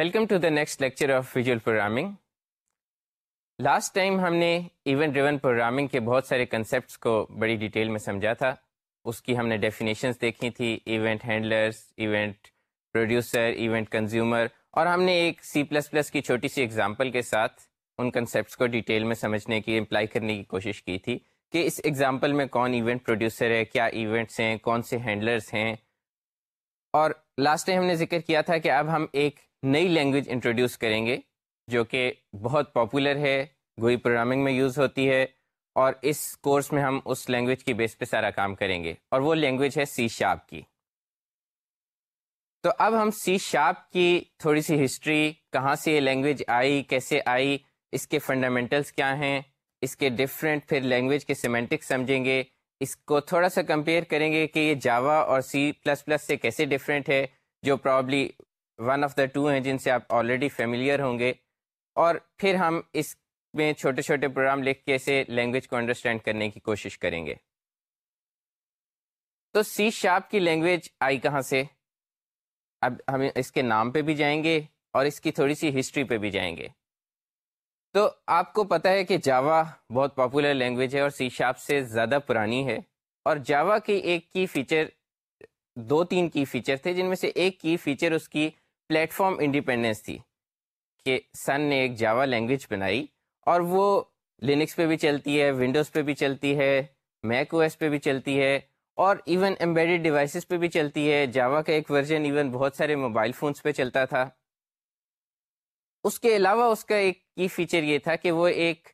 Welcome to the next lecture of visual programming last time ہم نے event driven programming کے بہت سارے کنسیپٹس کو بڑی ڈیٹیل میں سمجھا تھا اس کی ہم نے ڈیفینیشنس دیکھی تھی event handlers event producer event consumer اور ہم نے ایک سی پلس پلس کی چھوٹی سی ایگزامپل کے ساتھ ان کنسیپٹس کو ڈیٹیل میں سمجھنے کی امپلائی کرنے کی کوشش کی تھی کہ اس ایگزامپل میں کون ایونٹ پروڈیوسر ہے کیا ایونٹس ہیں کون سے ہینڈلرس ہیں اور لاسٹ ٹائم ہم نے ذکر کیا تھا کہ اب ہم ایک نئی لینگویج انٹروڈیوس کریں گے، جو کہ بہت پاپولر ہے، گوئی پروگرامنگ میں یوز ہوتی ہے، اور اس کورس میں ہم اس لینگویج کی بیس پہ سارا کام کریں گے، اور وہ لینگویج ہے سی شاپ کی۔ تو اب ہم سی شاپ کی تھوڑی سی ہسٹری، کہاں سے یہ لینگویج آئی، کیسے آئی، اس کے فنڈامنٹلس کیا ہیں، اس کے ڈفرینٹ پھر لینگویج کے سیمنٹک سمجھیں گے۔ اس کو تھوڑا سا کمپیئر کریں گے کہ یہ جاوا اور سی پلس پلس سے کیسے ڈفرینٹ ہے، جو probably one of the two ہیں جن سے آپ آلریڈی فیملیئر ہوں گے۔ اور پھر ہم اس میں چھوٹے چھوٹے پروگرام لکھ کے اسے لینگویج کو انڈرسٹینڈ کرنے کی کوشش کریں گے۔ تو سی شاپ کی لینگویج آئی کہاں سے؟ اب ہم اس کے نام پہ بھی جائیں گے اور اس کی تھوڑی سی ہسٹری پہ بھی جائیں گے۔ تو آپ کو پتا ہے کہ جاوا بہت پاپولر لینگویج ہے اور سی شاپ سے زیادہ پرانی ہے۔ اور جاوا کی ایک کی فیچر دو تین کی فیچر تھے جن میں سے ایک کی فیچر اس کی پلیٹ فارم انڈیپینڈنس تھی کہ سن نے ایک جاوا لینگویج بنائی اور وہ لینکس پہ بھی چلتی ہے، ونڈوز پہ بھی چلتی ہے، میک او ایس پہ بھی چلتی ہے اور ایون ایمبیڈیڈ ڈیوائسز پہ بھی چلتی ہے۔ جاوا کا ایک ورژن ایون بہت سارے موبائل فونس پہ چلتا تھا۔ اس کے علاوہ اس کا ایک کی فیچر یہ تھا کہ وہ ایک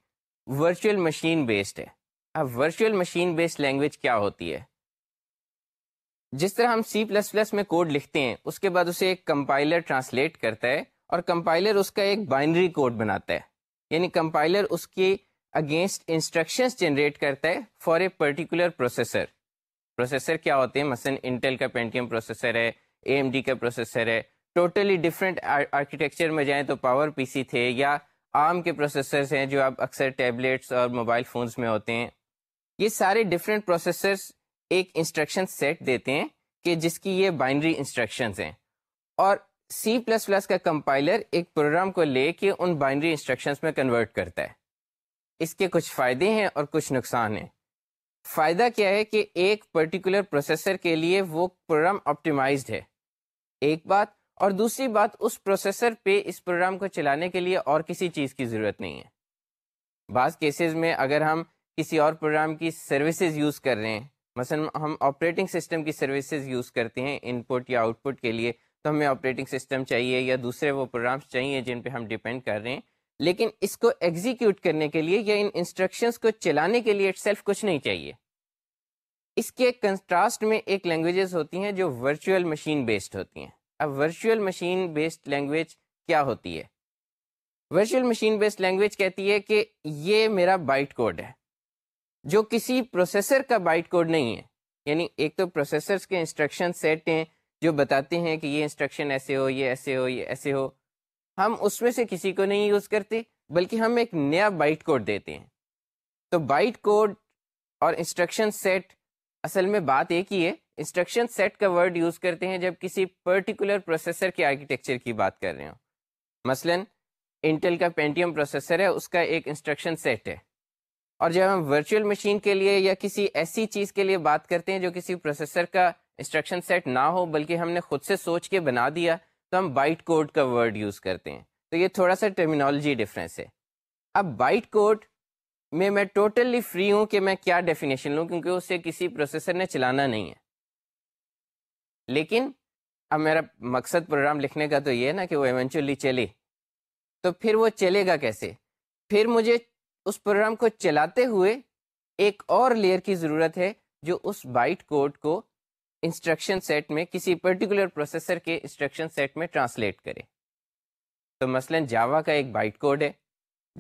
ورچوئل مشین بیسڈ ہے۔ اب ورچوئل مشین بیسڈ لینگویج کیا ہوتی ہے؟ جس طرح ہم سی پلس پلس میں کوڈ لکھتے ہیں، اس کے بعد اسے ایک کمپائلر ٹرانسلیٹ کرتا ہے اور کمپائلر اس کا ایک بائنری کوڈ بناتا ہے۔ یعنی کمپائلر اس کے اگینسٹ انسٹرکشنس جنریٹ کرتا ہے for a particular processor processor کیا ہوتے ہیں؟ مثلا انٹل کا پینٹیم پروسیسر ہے اے ایم ڈی کا پروسیسر ہے۔ ٹوٹلی ڈفرینٹ آرکیٹیکچر میں جائیں تو پاور پی سی تھے یا آرم کے پروسیسرز ہیں جو آپ اکثر ٹیبلیٹس اور موبائل فونز میں ہوتے ہیں۔ یہ سارے ڈفرینٹ پروسیسرز ایک انسٹرکشن سیٹ دیتے ہیں کہ جس کی یہ بائنڈری انسٹرکشنز ہیں۔ اور سی پلس پلس کا کمپائلر ایک پروگرام کو لے کے ان بائنڈری انسٹرکشنز میں کنورٹ کرتا ہے۔ اس کے کچھ فائدے ہیں اور کچھ نقصان ہیں۔ فائدہ کیا ہے کہ ایک پرٹیکولر پروسیسر کے لیے وہ پروگرام آپٹیمائزڈ ہے۔ ایک بات اور دوسری بات، اس پروسیسر پہ اس پروگرام کو چلانے کے لیے اور کسی چیز کی ضرورت نہیں ہے۔ بعض کیسز میں اگر ہم کسی اور پروگرام کی سروسز یوز کر رہے ہیں مثلا ہم آپریٹنگ سسٹم کی سروسز یوز کرتے ہیں ان پٹ یا آؤٹ پٹ کے لیے، تو ہمیں آپریٹنگ سسٹم چاہیے یا دوسرے وہ پروگرامس چاہیے جن پہ ہم ڈپینڈ کر رہے ہیں۔ لیکن اس کو ایگزیکیوٹ کرنے کے لیے یا ان انسٹرکشنس کو چلانے کے لیے سیلف کچھ نہیں چاہیے۔ اس کے کنٹراسٹ میں ایک لینگویجز ہوتی ہیں جو ورچوئل مشین بیسڈ ہوتی ہیں۔ اب ورچوئل مشین بیسڈ لینگویج کیا ہوتی ہے؟ ورچوئل مشین بیسڈ لینگویج کہتی ہے کہ یہ میرا بائٹ کوڈ ہے۔ جو کسی پروسیسر کا بائٹ کوڈ نہیں ہے۔ یعنی ایک تو پروسیسرس کے انسٹرکشن سیٹ ہیں جو بتاتے ہیں کہ یہ انسٹرکشن ایسے ہو، یہ ایسے ہو، یہ ایسے ہو۔ ہم اس میں سے کسی کو نہیں یوز کرتے، بلکہ ہم ایک نیا بائٹ کوڈ دیتے ہیں۔ تو بائٹ کوڈ اور انسٹرکشن سیٹ اصل میں بات ایک ہی ہے۔ انسٹرکشن سیٹ کا ورڈ یوز کرتے ہیں جب کسی پرٹیکولر پروسیسر کے آرکیٹیکچر کی بات کر رہے ہوں۔ مثلا انٹل کا پینٹیم پروسیسر ہے، اس کا ایک انسٹرکشن سیٹ ہے۔ اور جب ہم ورچوئل مشین کے لیے یا کسی ایسی چیز کے لیے بات کرتے ہیں جو کسی پروسیسر کا انسٹرکشن سیٹ نہ ہو، بلکہ ہم نے خود سے سوچ کے بنا دیا، تو ہم بائٹ کوڈ کا ورڈ یوز کرتے ہیں۔ تو یہ تھوڑا سا ٹرمینالوجی ڈفرینس ہے۔ اب بائٹ کوڈ میں میں ٹوٹلی فری ہوں کہ میں کیا ڈیفینیشن لوں، کیونکہ اسے کسی پروسیسر نے چلانا نہیں ہے۔ لیکن اب میرا مقصد پروگرام لکھنے کا تو یہ ہے نا کہ وہ ایونچولی چلے۔ تو پھر وہ چلے گا کیسے؟ پھر مجھے اس پروگرام کو چلاتے ہوئے ایک اور لیئر کی ضرورت ہے جو اس بائٹ کوڈ کو انسٹرکشن سیٹ میں کسی پرٹیکولر پروسیسر کے انسٹرکشن سیٹ میں ٹرانسلیٹ کرے۔ تو مثلا جاوا کا ایک بائٹ کوڈ ہے۔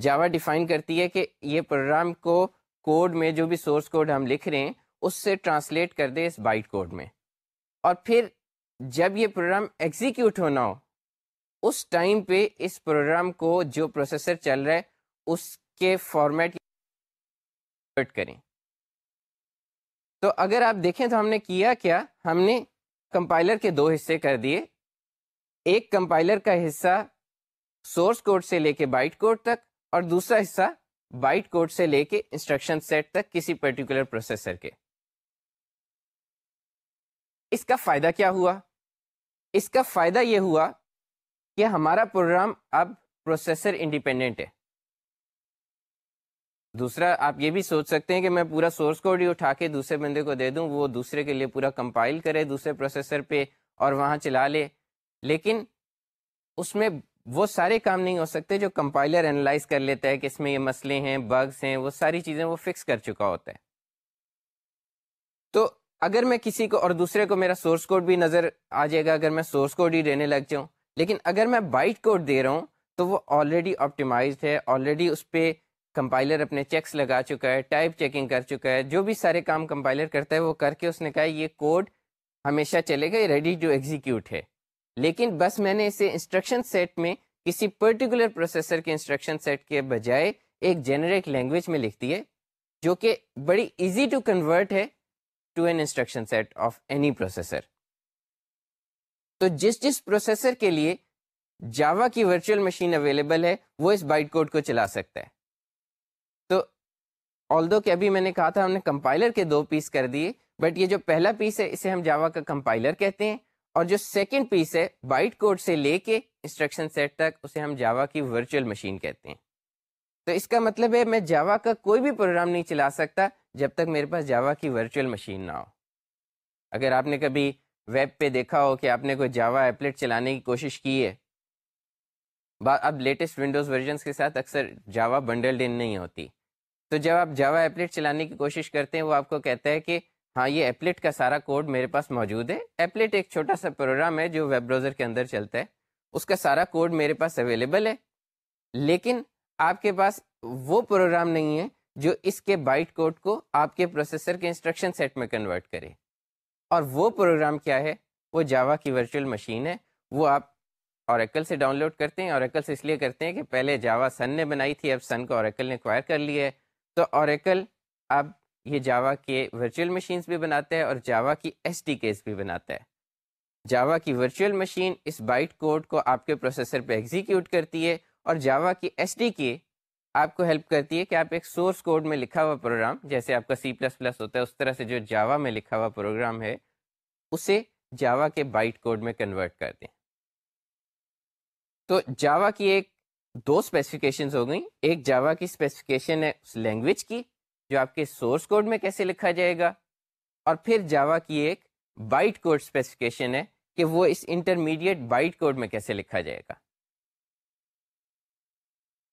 جاوا ڈیفائن کرتی ہے کہ یہ پروگرام کو کوڈ میں جو بھی سورس کوڈ ہم لکھ رہے ہیں، اس سے ٹرانسلیٹ کر دے اس بائٹ کوڈ میں۔ اور پھر جب یہ پروگرام ایگزیکیوٹ ہونا ہو، اس ٹائم پہ اس پروگرام کو جو پروسیسر چل رہا ہے، اس کے فارمیٹ کریں۔ تو اگر آپ دیکھیں تو ہم نے کیا کیا، ہم نے کمپائلر کے دو حصے کر دیے۔ ایک کمپائلر کا حصہ سورس کوڈ سے لے کے بائٹ کوڈ تک، اور دوسرا حصہ بائٹ کوڈ سے لے کے انسٹرکشن سیٹ تک کسی پرٹیکولر پروسیسر کے۔ اس کا فائدہ کیا ہوا؟ اس کا فائدہ یہ ہوا کہ ہمارا پروگرام اب پروسیسر انڈیپینڈنٹ ہے۔ دوسرا، آپ یہ بھی سوچ سکتے ہیں کہ میں پورا سورس کوڈ ہی اٹھا کے دوسرے بندے کو دے دوں، وہ دوسرے کے لیے پورا کمپائل کرے، دوسرے پروسیسر پہ اور وہاں چلا لے۔ لیکن اس میں وہ سارے کام نہیں ہو سکتے جو کمپائلر انالائز کر لیتا ہے کہ اس میں یہ مسئلے ہیں بگس ہیں، وہ ساری چیزیں وہ فکس کر چکا ہوتا ہے۔ تو اگر میں کسی کو اور دوسرے کو میرا سورس کوڈ بھی نظر آ جائے گا، اگر میں سورس کوڈ ہی دینے لگ جاؤں، لیکن اگر میں بائٹ کوڈ دے رہا ہوں تو وہ آلریڈی آپٹیمائزڈ ہے آلریڈی اس پہ کمپائلر اپنے چیکس لگا چکا ہے، ٹائپ چیکنگ کر چکا ہے، جو بھی سارے کام کمپائلر کرتا ہے وہ کر کے اس نے کہا یہ کوڈ ہمیشہ چلے گا ریڈی ٹو ایگزیکیوٹ ہے۔ لیکن بس میں نے اسے انسٹرکشن سیٹ میں کسی پرٹیکولر پروسیسر کے انسٹرکشن سیٹ کے بجائے ایک جنریک لینگویج میں لکھتی ہے، جو کہ بڑی ایزی ٹو کنورٹ ہے to an instruction set of any processor. تو جس جس پروسیسر کے لیے جاوا کی ورچوئل مشین اویلیبل ہے، وہ اس بائٹ کوڈ کو چلا سکتا ہے۔ آل دو کہ ابھی میں نے کہا تھا ہم نے کمپائلر کے دو پیس کر دیے بٹ یہ جو پہلا پیس ہے، اسے ہم جاوا کا کمپائلر کہتے ہیں، اور جو سیکنڈ پیس ہے بائٹ کوڈ سے لے کے انسٹرکشن سیٹ تک، اسے ہم جاوا کی ورچوئل مشین کہتے ہیں۔ تو اس کا مطلب ہے، میں جاوا کا کوئی بھی پروگرام نہیں چلا سکتا جب تک میرے پاس جاوا کی ورچوئل مشین نہ ہو۔ اگر آپ نے کبھی ویب پہ دیکھا ہو کہ آپ نے کوئی جاوا ایپلیٹ چلانے کی کوشش کی ہے اب لیٹسٹ ونڈوز ورژنس کے ساتھ اکثر جاوا بنڈلڈ ان نہیں ہوتی۔ تو جب آپ جاوا ایپلیٹ چلانے کی کوشش کرتے ہیں، وہ آپ کو کہتا ہے کہ ہاں یہ ایپلیٹ کا سارا کوڈ میرے پاس موجود ہے۔ ایپلیٹ ایک چھوٹا سا پروگرام ہے جو ویب براؤزر کے اندر چلتا ہے۔ اس کا سارا کوڈ میرے پاس اویلیبل ہے۔ لیکن آپ کے پاس وہ پروگرام نہیں ہے جو اس کے بائٹ کوڈ کو آپ کے پروسیسر کے انسٹرکشن سیٹ میں کنورٹ کرے۔ اور وہ پروگرام کیا ہے؟ وہ جاوا کی ورچوئل مشین ہے۔ وہ آپ اوریکل سے ڈاؤن لوڈ کرتے ہیں۔ اوریکل سے اس لیے کرتے ہیں کہ پہلے جاوا سن نے بنائی تھی، اب سن کو اوریکل نے ایکوائر کر لیا ہے۔ تو اوریکل اب یہ جاوا کے ورچوئل مشینس بھی بناتا ہے اور جاوا کی ایس ٹی کیس بھی بناتا ہے۔ جاوا کی ورچوئل مشین اس بائٹ کوڈ کو آپ کے پروسیسر پہ ایگزیکیوٹ کرتی ہے اور جاوا کی ایس ٹی کے آپ کو ہیلپ کرتی ہے کہ آپ ایک سورس کوڈ میں لکھا ہوا پروگرام جیسے آپ کا سی پلس پلس ہوتا ہے، اس طرح سے جو جاوا میں لکھا ہوا پروگرام ہے، اسے جاوا کے بائٹ کوڈ میں کنورٹ کر دیں۔ تو جاوا کی ایک دو اسپیسیفکیشنز ہو گئیں۔ ایک جاوا کی اسپیسیفکیشن ہے اس لینگویج کی جو آپ کے سورس کوڈ میں کیسے لکھا جائے گا۔ اور پھر جاوا کی ایک بائٹ کوڈ اسپیسیفکیشن ہے کہ وہ اس انٹرمیڈیٹ بائٹ کوڈ میں کیسے لکھا جائے گا۔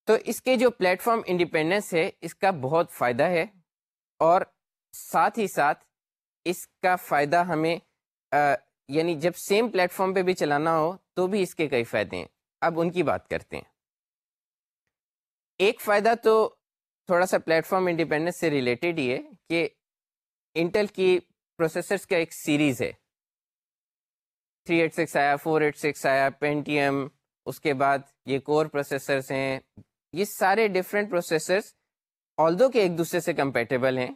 تو اس کے جو پلیٹ فارم انڈیپینڈنس ہے اس کا بہت فائدہ ہے۔ اور ساتھ ہی ساتھ اس کا فائدہ ہمیں آ, یعنی جب سیم پلیٹ فارم پہ بھی چلانا ہو تو بھی اس کے کئی فائدے ہیں۔ اب ان کی بات کرتے ہیں۔ ایک فائدہ تو تھوڑا سا پلیٹ فارم انڈیپینڈنس سے ریلیٹڈ ہی ہے کہ انٹل کی پروسیسرس کا ایک سیریز ہے۔ تھری ایٹ سکس آیا، فور ایٹ سکس آیا، پینٹیم، اس کے بعد یہ کور پروسیسرس ہیں۔ یہ سارے ڈفرینٹ پروسیسرس آلدو کے ایک دوسرے سے کمپیٹیبل ہیں،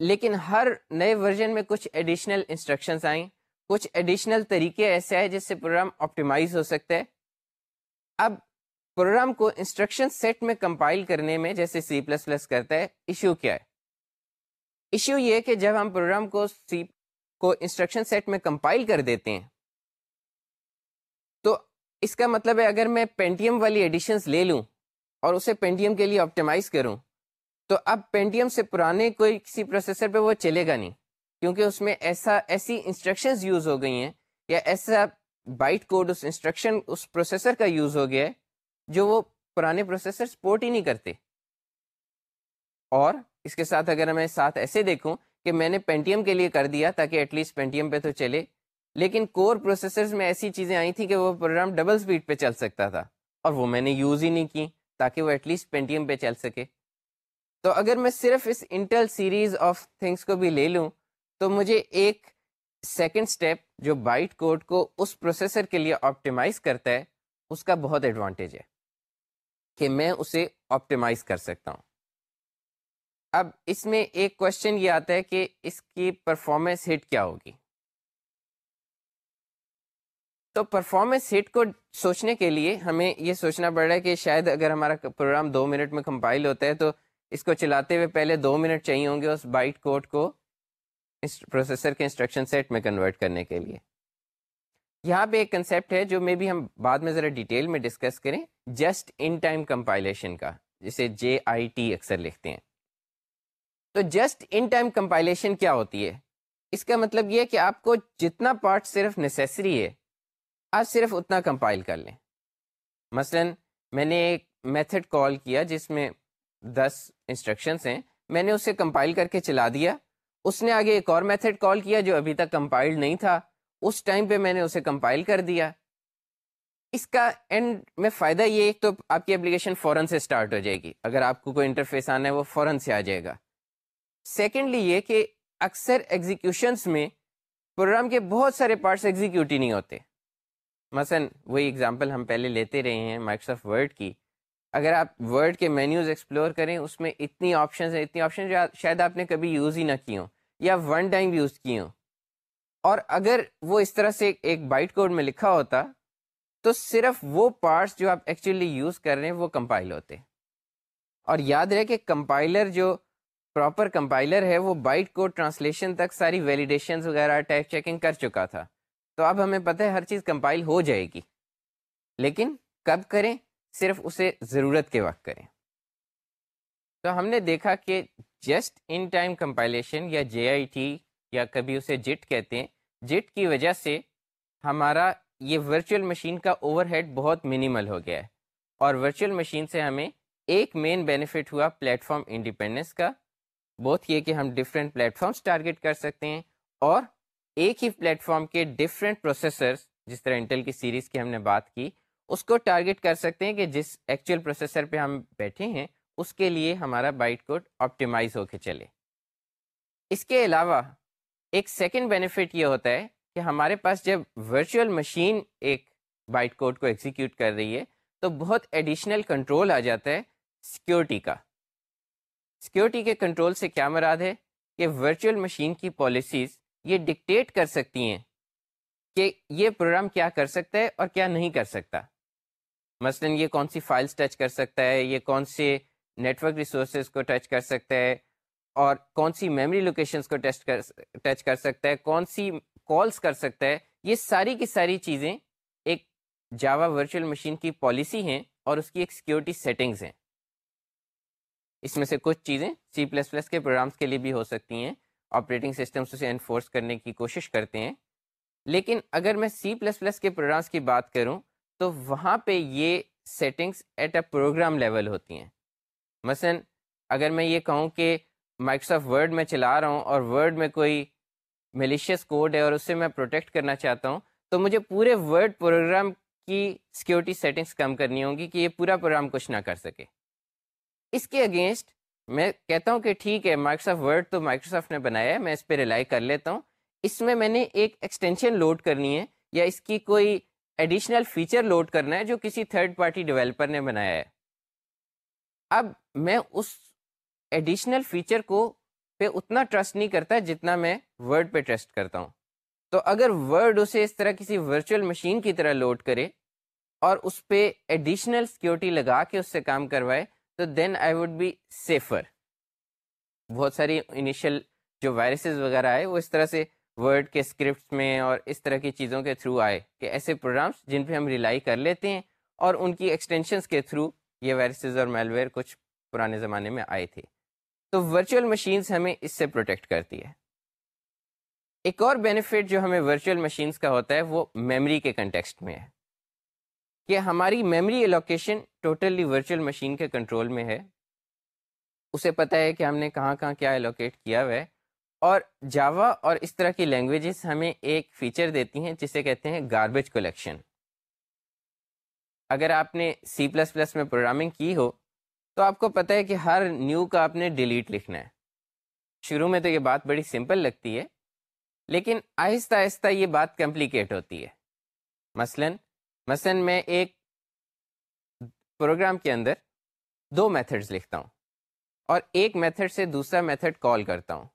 لیکن ہر نئے ورژن میں کچھ ایڈیشنل انسٹرکشنس آئیں۔ کچھ ایڈیشنل طریقے ایسے آئے جس سے پروگرام آپٹیمائز ہو سکتا ہے۔ اب پروگرام کو انسٹرکشن سیٹ میں کمپائل کرنے میں جیسے سی پلس پلس کرتا ہے ایشو کیا ہے؟ ایشو یہ کہ جب ہم پروگرام کو سی کو انسٹرکشن سیٹ میں کمپائل کر دیتے ہیں، تو اس کا مطلب ہے اگر میں پینٹیم والی ایڈیشنس لے لوں اور اسے پینٹیم کے لیے آپٹیمائز کروں، تو اب پینٹیم سے پرانے کوئی کسی پروسیسر پہ وہ چلے گا نہیں، کیونکہ اس میں ایسا، ایسی انسٹرکشنز یوز ہو گئی ہیں یا ایسا بائٹ کوڈ اس انسٹرکشن اس پروسیسر کا یوز ہو گیا ہے جو وہ پرانے پروسیسر سپورٹ ہی نہیں کرتے۔ اور اس کے ساتھ اگر میں ساتھ ایسے دیکھوں کہ میں نے پینٹیم کے لیے کر دیا تاکہ ایٹ لیسٹ پینٹیم پہ تو چلے، لیکن کور پروسیسرز میں ایسی چیزیں آئی تھیں کہ وہ پروگرام ڈبل سپیڈ پہ چل سکتا تھا۔ اور وہ میں نے یوز ہی نہیں کی تاکہ وہ ایٹ لیسٹ پینٹیم پہ چل سکے۔ تو اگر میں صرف اس انٹل سیریز آف تھنگس کو بھی لے لوں، تو مجھے ایک سیکنڈ اسٹیپ جو بائٹ کوڈ کو اس پروسیسر کے لیے آپٹیمائز کرتا ہے، اس کا بہت ایڈوانٹیج ہے۔ کہ میں اسے آپٹیمائز کر سکتا ہوں۔ اب اس میں ایک کوشچن یہ آتا ہے کہ اس کی پرفارمنس ہٹ کیا ہوگی۔ تو پرفارمنس ہٹ کو سوچنے کے لیے ہمیں یہ سوچنا پڑ رہا ہے کہ شاید اگر ہمارا پروگرام دو منٹ میں کمپائل ہوتا ہے تو اس کو چلاتے ہوئے پہلے دو منٹ چاہیے ہوں گے اس بائٹ کوڈ کو پروسیسر کے انسٹرکشن سیٹ میں کنورٹ کرنے کے لیے۔ یہاں پہ ایک کنسیپٹ ہے جو میں بھی ہم بعد میں ذرا ڈیٹیل میں ڈسکس کریں۔ جسٹ ان ٹائم کمپائلیشن کا، جسے جے آئی ٹی اکثر لکھتے ہیں۔ تو جسٹ ان ٹائم کمپائلیشن کیا ہوتی ہے؟ اس کا مطلب یہ کہ آپ کو جتنا پارٹ صرف نیسیسری ہے، آپ صرف اتنا کمپائل کر لیں۔ مثلا میں نے ایک میتھڈ کال کیا جس میں دس انسٹرکشنس ہیں، میں نے اسے کمپائل کر کے چلا دیا۔ اس نے آگے ایک اور میتھڈ کال کیا جو ابھی تک کمپائلڈ نہیں تھا۔ اس ٹائم پہ میں نے اسے کمپائل کر دیا۔ اس کا اینڈ میں فائدہ یہ ایک تو آپ کی اپلیکیشن فوراً سے اسٹارٹ ہو جائے گی۔ اگر آپ کو کوئی انٹرفیس آنا ہے، وہ فوراً سے آ جائے گا۔ سیکنڈلی یہ کہ اکثر ایگزیکیوشنس میں پروگرام کے بہت سارے پارٹس ایگزیکیوٹ ہی نہیں ہوتے۔ مثلا وہی اگزامپل ہم پہلے لیتے رہے ہیں مائکروسافٹ ورڈ کی۔ اگر آپ ورڈ کے مینیوز ایکسپلور کریں، اس میں اتنی آپشنز ہیں، اتنی آپشن جو شاید آپ نے کبھی یوز ہی نہ کی ہوں، یا ون ٹائم یوز کی ہوں۔ اور اگر وہ اس طرح سے ایک بائٹ کوڈ میں لکھا ہوتا تو صرف وہ پارٹس جو آپ ایکچولی یوز کر رہے ہیں، وہ کمپائل ہوتے اور یاد رہے کہ کمپائلر جو پراپر کمپائلر ہے، وہ بائٹ کوڈ ٹرانسلیشن تک ساری ویلیڈیشنز وغیرہ ٹیک چیکنگ کر چکا تھا۔ تو اب ہمیں پتہ ہے، ہر چیز کمپائل ہو جائے گی۔ لیکن کب کریں؟ صرف اسے ضرورت کے وقت کریں۔ تو ہم نے دیکھا کہ جسٹ ان ٹائم کمپائلیشن یا جے آئی ٹی یا کبھی اسے جٹ کہتے ہیں۔ جٹ کی وجہ سے ہمارا یہ ورچوئل مشین کا اوور ہیڈ بہت منیمل ہو گیا ہے۔ اور ورچوئل مشین سے ہمیں ایک مین بینیفٹ ہوا پلیٹ فارم انڈیپینڈنس کا۔ بہت یہ کہ ہم ڈفرینٹ پلیٹ فارمس ٹارگیٹ کر سکتے ہیں اور ایک ہی پلیٹ فارم کے ڈفرینٹ پروسیسرس جس طرح انٹل کی سیریز کی ہم نے بات کی، اس کو ٹارگیٹ کر سکتے ہیں کہ جس ایکچوئل پروسیسر پہ ہم بیٹھے ہیں، اس کے لیے ہمارا بائٹ کوڈ آپٹیمائز ہو کے چلے۔ اس کے علاوہ ایک سیکنڈ بینیفٹ یہ ہوتا ہے کہ ہمارے پاس جب ورچوئل مشین ایک بائٹ کوڈ کو ایگزیکیوٹ کر رہی ہے، تو بہت ایڈیشنل کنٹرول آ جاتا ہے سیکیورٹی کا۔ سیکیورٹی کے کنٹرول سے کیا مراد ہے؟ کہ ورچوئل مشین کی پالیسیز یہ ڈکٹیٹ کر سکتی ہیں کہ یہ پروگرام کیا کر سکتا ہے اور کیا نہیں کر سکتا۔ مثلا یہ کون سی فائلس ٹچ کر سکتا ہے، یہ کون سے نیٹورک ریسورسز کو ٹچ کر سکتا ہے اور کون سی میموری لوکیشنس کو ٹچ کر ٹچ کر سکتا ہے، کون سی کالس کر سکتا ہے۔ یہ ساری کی ساری چیزیں ایک جاوا ورچوئل مشین کی پالیسی ہیں اور اس کی ایک سیکیورٹی سیٹنگز ہیں۔ اس میں سے کچھ چیزیں سی پلس پلس کے پروگرامس کے لیے بھی ہو سکتی ہیں۔ آپریٹنگ سسٹمس اسے انفورس کرنے کی کوشش کرتے ہیں۔ لیکن اگر میں سی پلس پلس کے پروگرامس کی بات کروں تو وہاں پہ یہ settings at a program level ہوتی ہیں۔ مثلا اگر میں یہ کہوں کہ مائکروسافٹ ورڈ میں چلا رہا ہوں اور ورڈ میں کوئی میلیشیس کوڈ ہے اور اس سے میں پروٹیکٹ کرنا چاہتا ہوں، تو مجھے پورے ورڈ پروگرام کی سیکیورٹی سیٹنگس کم کرنی ہوں گی کہ یہ پورا پروگرام کچھ نہ کر سکے۔ اس کے اگینسٹ میں کہتا ہوں کہ ٹھیک ہے مائکروسافٹ ورڈ تو مائکروسافٹ نے بنایا ہے، میں اس پہ ریلائی کر لیتا ہوں۔ اس میں میں نے ایک ایکسٹینشن لوڈ کرنی ہے یا اس کی کوئی ایڈیشنل فیچر لوڈ کرنا ہے جو کسی تھرڈ پارٹی ڈیولپر نے بنایا ہے۔ اب میں اس ایڈیشنل فیچر کو پہ اتنا ٹرسٹ نہیں کرتا جتنا میں ورڈ پہ ٹرسٹ کرتا ہوں۔ تو اگر ورڈ اسے اس طرح کسی ورچوئل مشین کی طرح لوڈ کرے اور اس پہ ایڈیشنل سیکورٹی لگا کے اس سے کام کروائے، تو then I would be safer بہت ساری انیشیل جو وائرسز وغیرہ آئے، وہ اس طرح سے ورڈ کے اسکرپٹس میں اور اس طرح کی چیزوں کے تھرو آئے کہ ایسے پروگرامس جن پہ ہم ریلائی کر لیتے ہیں اور ان کی ایکسٹینشنس کے تھرو یہ وائرسز اور میلویئر کچھ پرانے زمانے میں آئے تھے۔ تو ورچوئل مشینس ہمیں اس سے پروٹیکٹ کرتی ہے۔ ایک اور بینیفٹ جو ہمیں ورچوئل مشینس کا ہوتا ہے وہ میموری کے کنٹیکسٹ میں ہے۔ کہ ہماری memory allocation totally virtual machine کے کنٹرول میں ہے۔ اسے پتہ ہے کہ ہم نے کہاں کہاں کیا الوکیٹ کیا ہوا ہے۔ اور جاوا اور اس طرح کی لینگویجز ہمیں ایک فیچر دیتی ہیں جسے کہتے ہیں گاربیج کلیکشن اگر آپ نے سی پلس پلس میں پروگرامنگ کی ہو تو آپ کو پتہ ہے کہ ہر نیو کا آپ نے ڈیلیٹ لکھنا ہے۔ شروع میں تو یہ بات بڑی سمپل لگتی ہے، لیکن آہستہ آہستہ یہ بات کمپلیکیٹ ہوتی ہے۔ مثلا مثلا میں ایک پروگرام کے اندر دو میتھڈز لکھتا ہوں اور ایک میتھڈ سے دوسرا میتھڈ کال کرتا ہوں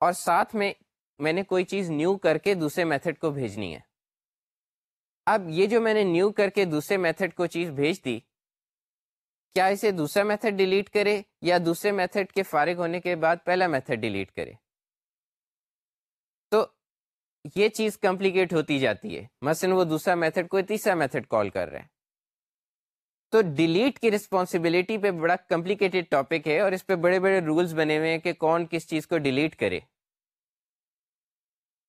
اور ساتھ میں میں نے کوئی چیز نیو کر کے دوسرے میتھڈ کو بھیجنی ہے۔ اب یہ جو میں نے نیو کر کے دوسرے میتھڈ کو چیز بھیج دی کیا اسے دوسرا میتھڈ ڈیلیٹ کرے یا دوسرے میتھڈ کے فارغ ہونے کے بعد پہلا میتھڈ ڈیلیٹ کرے؟ تو یہ چیز کمپلیکیٹ ہوتی جاتی ہے۔ مثلا وہ دوسرا میتھڈ کوئی تیسرا میتھڈ کال کر رہے ہیں تو ڈیلیٹ کی رسپانسبلٹی پہ بڑا کمپلیکیٹڈ ٹاپک ہے اور اس پہ بڑے بڑے رولز بنے ہوئے ہیں کہ کون کس چیز کو ڈیلیٹ کرے۔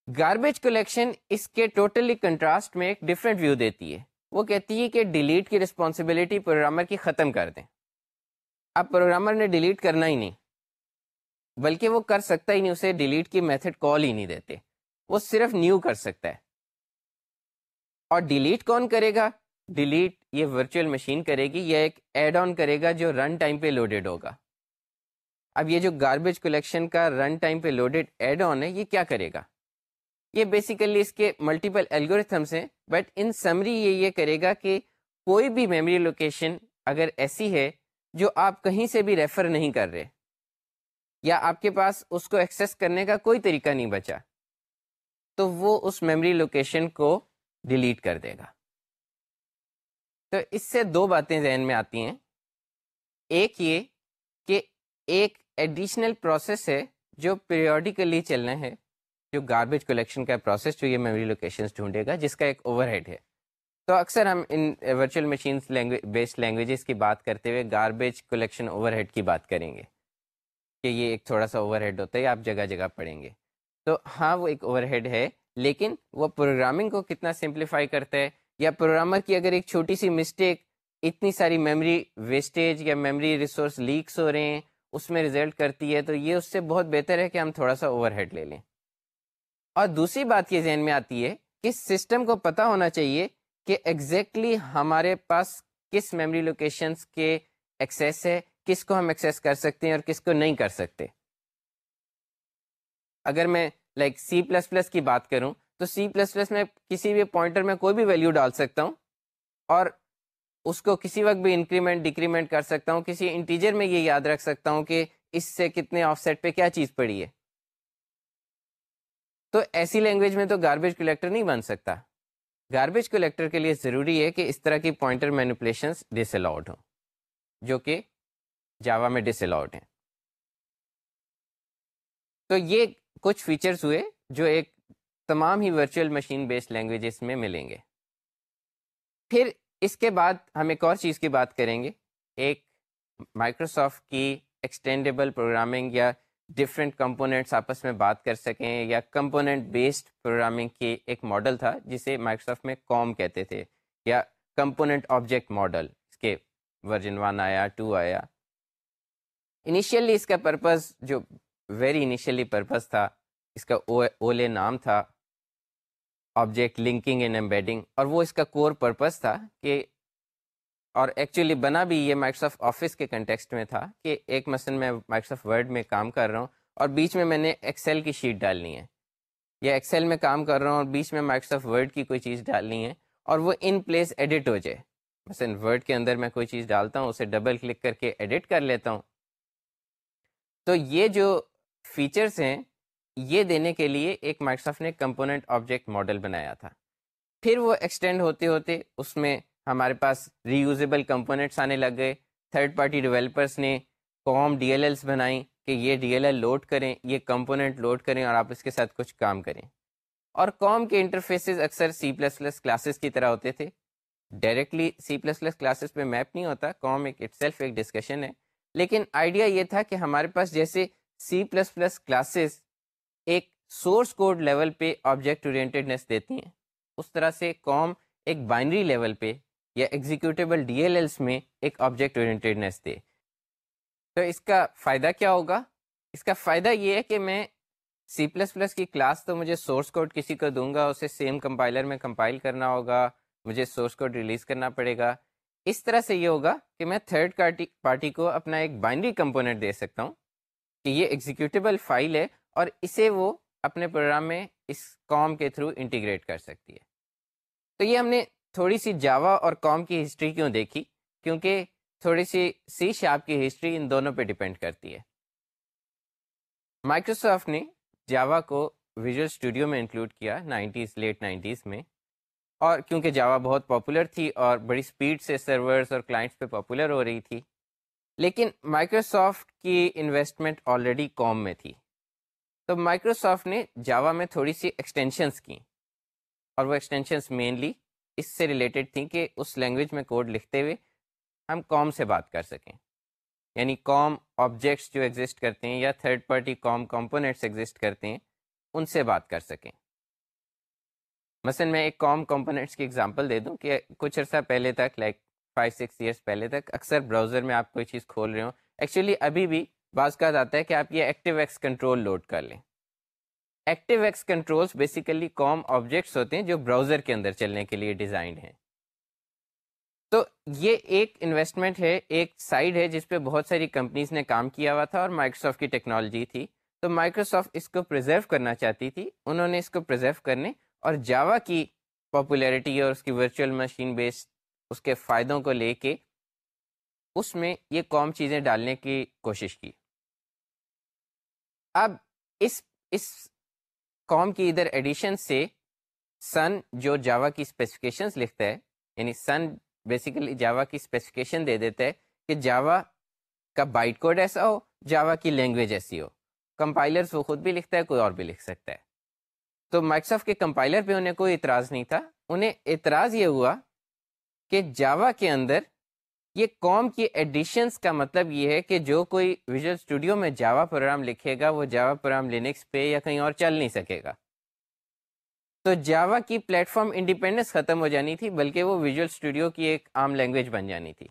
گاربیج کلیکشن اس کے ٹوٹلی کنٹراسٹ میں ایک ڈفرینٹ ویو دیتی ہے۔ وہ کہتی ہے کہ ڈیلیٹ کی رسپانسبلٹی پروگرامر کی ختم کر دیں۔ اب پروگرامر نے ڈیلیٹ کرنا ہی نہیں، بلکہ وہ کر سکتا ہی نہیں، اسے ڈیلیٹ کی میتھڈ کال ہی نہیں دیتے۔ وہ صرف نیو کر سکتا ہے۔ اور ڈیلیٹ کون کرے گا؟ ڈیلیٹ یہ ورچوئل مشین کرے گی، یا ایک ایڈ آن کرے گا جو رن ٹائم پہ لوڈیڈ ہوگا۔ اب یہ جو گاربیج کلیکشن کا رن ٹائم پہ لوڈیڈ ایڈ آن ہے، یہ کیا کرے گا؟ یہ بیسیکلی اس کے ملٹیپل الگوریتھمس ہیں بٹ ان سمری یہ یہ کرے گا کہ کوئی بھی میموری لوکیشن اگر ایسی ہے جو آپ کہیں سے بھی ریفر نہیں کر رہے یا آپ کے پاس اس کو ایکسیس کرنے کا کوئی طریقہ نہیں بچا، تو وہ اس میموری لوکیشن کو ڈیلیٹ کر دے گا۔ تو اس سے دو باتیں ذہن میں آتی ہیں۔ ایک یہ کہ ایک ایڈیشنل پروسیس ہے جو پیریوڈیکلی چلنا ہے۔ جو گاربیج کلیکشن کا پروسیس جو یہ میموری لوکیشنس ڈھونڈے گا، جس کا ایک اوور ہیڈ ہے۔ تو اکثر ہم ان virtual machines language based languages کی بات کرتے ہوئے گاربیج کلیکشن اوور ہیڈ کی بات کریں گے۔ کہ یہ ایک تھوڑا سا اوور ہیڈ ہوتا ہے آپ جگہ جگہ پڑھیں گے۔ تو ہاں وہ ایک اوور ہیڈ ہے، لیکن وہ پروگرامنگ کو کتنا سمپلیفائی کرتا ہے؟ یا پروگرامر کی اگر ایک چھوٹی سی مسٹیک اتنی ساری میموری ویسٹیج یا میموری ریسورس لیکس ہو رہے ہیں، اس میں ریزلٹ کرتی ہے، تو یہ اس سے بہت بہتر ہے کہ ہم تھوڑا سا اوور ہیڈ لے لیں۔ اور دوسری بات یہ ذہن میں آتی ہے کہ سسٹم کو پتا ہونا چاہیے کہ ایگزیکٹلی exactly ہمارے پاس کس میموری لوکیشنس کے ایکسیس ہے، کس کو ہم ایکسیس کر سکتے ہیں اور کس کو نہیں کر سکتے۔ اگر میں لائک سی پلس پلس کی بات کروں، تو سی پلس پلس میں کسی بھی پوائنٹر میں کوئی بھی ویلیو ڈال سکتا ہوں اور اس کو کسی وقت بھی انکریمنٹ ڈیکریمنٹ کر سکتا ہوں، کسی انٹیجر میں یہ یاد رکھ سکتا ہوں کہ اس سے کتنے آف سیٹ پہ کیا چیز پڑی ہے۔ تو ایسی لینگویج میں تو گاربیج کلیکٹر نہیں بن سکتا۔ گاربیج کلیکٹر کے لیے ضروری ہے کہ اس طرح کی پوائنٹر مینوپلیشنس ڈس الاؤڈ ہوں، جو کہ جاوا میں ڈس الاؤڈ ہیں۔ تو یہ کچھ فیچرز ہوئے جو ایک تمام ہی ورچوئل مشین بیسڈ لینگویجز میں ملیں گے۔ پھر اس کے بعد ہم ایک اور چیز کی بات کریں گے۔ ایک مائکروسافٹ کی ایکسٹینڈیبل پروگرامنگ یا ڈفرینٹ کمپوننٹس آپس میں بات کر سکیں یا کمپوننٹ بیسڈ پروگرامنگ کی ایک ماڈل تھا جسے مائکروسافٹ میں کام کہتے تھے یا کمپوننٹ آبجیکٹ ماڈل اس کے ورژن ون آیا ٹو آیا۔ انیشیلی اس کا پرپز جو ویری انیشیلی پرپز تھا، اس کا اولے نام تھا آبجیکٹ لنکنگ اینڈ ایمبیڈنگ اور وہ اس کا کور پرپز تھا کہ اور ایکچولی بنا بھی یہ مائکروسافٹ آفس کے کنٹیکسٹ میں تھا کہ ایک مثلاً میں مائکروسافٹ ورڈ میں کام کر رہا ہوں اور بیچ میں میں نے ایکسل کی شیٹ ڈالنی ہے۔ یا ایکسل میں کام کر رہا ہوں اور بیچ میں مائکروسافٹ ورڈ کی کوئی چیز ڈالنی ہے اور وہ ان پلیس ایڈٹ ہو جائے۔ مثلاً ورڈ کے اندر میں کوئی چیز ڈالتا ہوں، اسے ڈبل کلک کر کے ایڈٹ کر لیتا ہوں۔ تو یہ جو فیچرس ہیں، یہ دینے کے لیے ایک مائکروسافٹ نے کمپوننٹ آبجیکٹ ماڈل بنایا تھا۔ پھر وہ ایکسٹینڈ ہوتے ہوتے اس میں ہمارے پاس ری یوزیبل کمپوننٹس آنے لگ گئے۔ تھرڈ پارٹی ڈیولپرس نے کوم ڈی ایل ایلس بنائیں کہ یہ ڈی ایل ایل لوڈ کریں، یہ کمپوننٹ لوڈ کریں اور آپ اس کے ساتھ کچھ کام کریں۔ اور کوم کے انٹرفیسز اکثر سی پلس پلس کلاسز کی طرح ہوتے تھے۔ Directly C plus plus classes پہ میپ نہیں ہوتا کوم ایک اٹ سیلف ایک ڈسکشن ہے۔ لیکن آئیڈیا یہ تھا کہ ہمارے پاس جیسے سی پلس پلس کلاسز ایک سورس کوڈ لیول پہ آبجیکٹ اورینٹیڈنیس دیتی ہیں۔ اس طرح سے کوم ایک بائنری لیول پہ یا ایگزیکیوٹیبل ڈی ایل ایلس میں ایک آبجیکٹ اورینٹیڈنیس دے۔ تو اس کا فائدہ کیا ہوگا؟ اس کا فائدہ یہ ہے کہ میں سی پلس پلس کی کلاس تو مجھے سورس کوڈ کسی کو دوں گا، اسے سیم کمپائلر میں کمپائل کرنا ہوگا، مجھے سورس کوڈ ریلیز کرنا پڑے گا۔ اس طرح سے یہ ہوگا کہ میں تھرڈ پارٹی کو اپنا ایک بائنڈری کمپوننٹ دے سکتا ہوں کہ یہ ایگزیکیوٹیبل فائل ہے اور اسے وہ اپنے پروگرام میں اس کام کے تھرو انٹیگریٹ کر سکتی ہے۔ تو یہ ہم نے تھوڑی سی جاوا اور کام کی ہسٹری کیوں دیکھی؟ کیونکہ تھوڑی سی سی شاپ کی ہسٹری ان دونوں پہ ڈپینڈ کرتی ہے۔ مائکروسافٹ نے جاوا کو ویژول اسٹوڈیو میں انکلوڈ کیا نائنٹیز، لیٹ نائنٹیز میں۔ اور کیونکہ جاوا بہت پاپولر تھی اور بڑی سپیڈ سے سرورز اور کلائنٹس پہ پاپولر ہو رہی تھی، لیکن مائکروسافٹ کی انویسٹمنٹ آلریڈی کام میں تھی۔ تو مائکروسافٹ نے جاوا میں تھوڑی سی ایکسٹینشنس کی اور وہ ایکسٹینشنس مینلی اس سے ریلیٹڈ تھیں کہ اس لینگویج میں کوڈ لکھتے ہوئے ہم کام سے بات کر سکیں۔ یعنی کام آبجیکٹس جو ایگزسٹ کرتے ہیں یا third party COM components exist کرتے ہیں، ان سے بات کر سکیں۔ مثلا میں ایک کام کمپوننٹس کی ایگزامپل دے دوں کہ کچھ عرصہ پہلے تک لائک فائیو سکس ایئرس پہلے تک، اکثر براؤزر میں آپ کوئی چیز کھول رہے ہوں۔ ایکچولی ابھی بھی بعض کا آتا ہے کہ آپ یہ ایکٹیو ایکس کنٹرول لوڈ کر لیں۔ ActiveX controls basically COM objects ہوتے ہیں جو براؤزر کے اندر چلنے کے لیے ڈیزائنڈ ہیں۔ تو یہ ایک انویسٹمنٹ ہے، ایک سائڈ ہے جس پہ بہت ساری کمپنیز نے کام کیا ہوا تھا اور مائکروسافٹ کی ٹیکنالوجی تھی۔ تو مائکروسافٹ اس کو پرزرو کرنا چاہتی تھی، انہوں نے اس کو پرزرو کرنے اور جاوا کی پاپولیرٹی اور اس کی ورچوئل مشین بیسڈ اس کے فائدوں کو لے کے اس میں یہ کام چیزیں ڈالنے کی کوشش کی۔ اب اس اس کام کی ادھر ایڈیشن سے سن جو جاوا کی اسپیسیفکیشنس لکھتا ہے یعنی سن بیسیکلی جاوا کی اسپیسیفکیشن دے دیتا ہے کہ جاوا کا بائٹ کوڈ ایسا ہو جاوا کی لینگویج ایسی ہو۔ کمپائلرس وہ خود بھی لکھتا ہے، کوئی اور بھی لکھ سکتا ہے۔ تو مائکسافٹ کے کمپائلر پہ انہیں کوئی اعتراض نہیں تھا۔ انہیں اعتراض یہ ہوا کہ جاوا کے اندر یہ قوم کی ایڈیشنس کا مطلب یہ ہے کہ جو کوئی ویژول اسٹوڈیو میں جاوا پروگرام لکھے گا، وہ جاوا پروگرام لینکس پہ یا کہیں اور چل نہیں سکے گا۔ تو جاوا کی پلیٹ فارم انڈیپینڈنس ختم ہو جانی تھی، بلکہ وہ ویژول اسٹوڈیو کی ایک عام لینگویج بن جانی تھی۔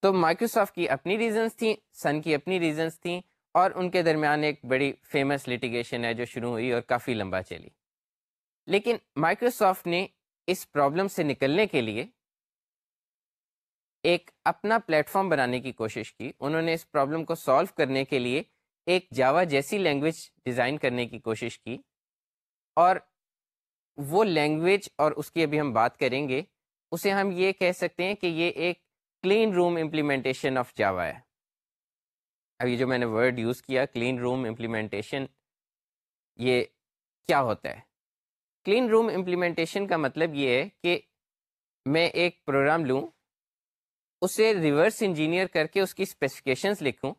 تو مائکروسافٹ کی اپنی ریزنس تھیں سن کی اپنی ریزنس تھیں، اور ان کے درمیان ایک بڑی فیمس لٹیگیشن ہے جو شروع ہوئی اور کافی لمبا چلی۔ لیکن مائکروسافٹ نے اس پرابلم سے نکلنے کے لیے ایک اپنا پلیٹ فارم بنانے کی کوشش کی۔ انہوں نے اس پرابلم کو سالو کرنے کے لیے ایک جاوا جیسی لینگویج ڈیزائن کرنے کی کوشش کی۔ اور وہ لینگویج اور اس کی ابھی ہم بات کریں گے، اسے ہم یہ کہہ سکتے ہیں کہ یہ ایک clean room implementation of Java ہے۔ ابھی جو میں نے ورڈ یوز کیا، کلین روم امپلیمنٹیشن، یہ کیا ہوتا ہے؟ کلین روم امپلیمنٹیشن کا مطلب یہ ہے کہ میں ایک پروگرام لوں اسے ریورس انجینئر کر کے اس کی اسپیسیفکیشنس لکھوں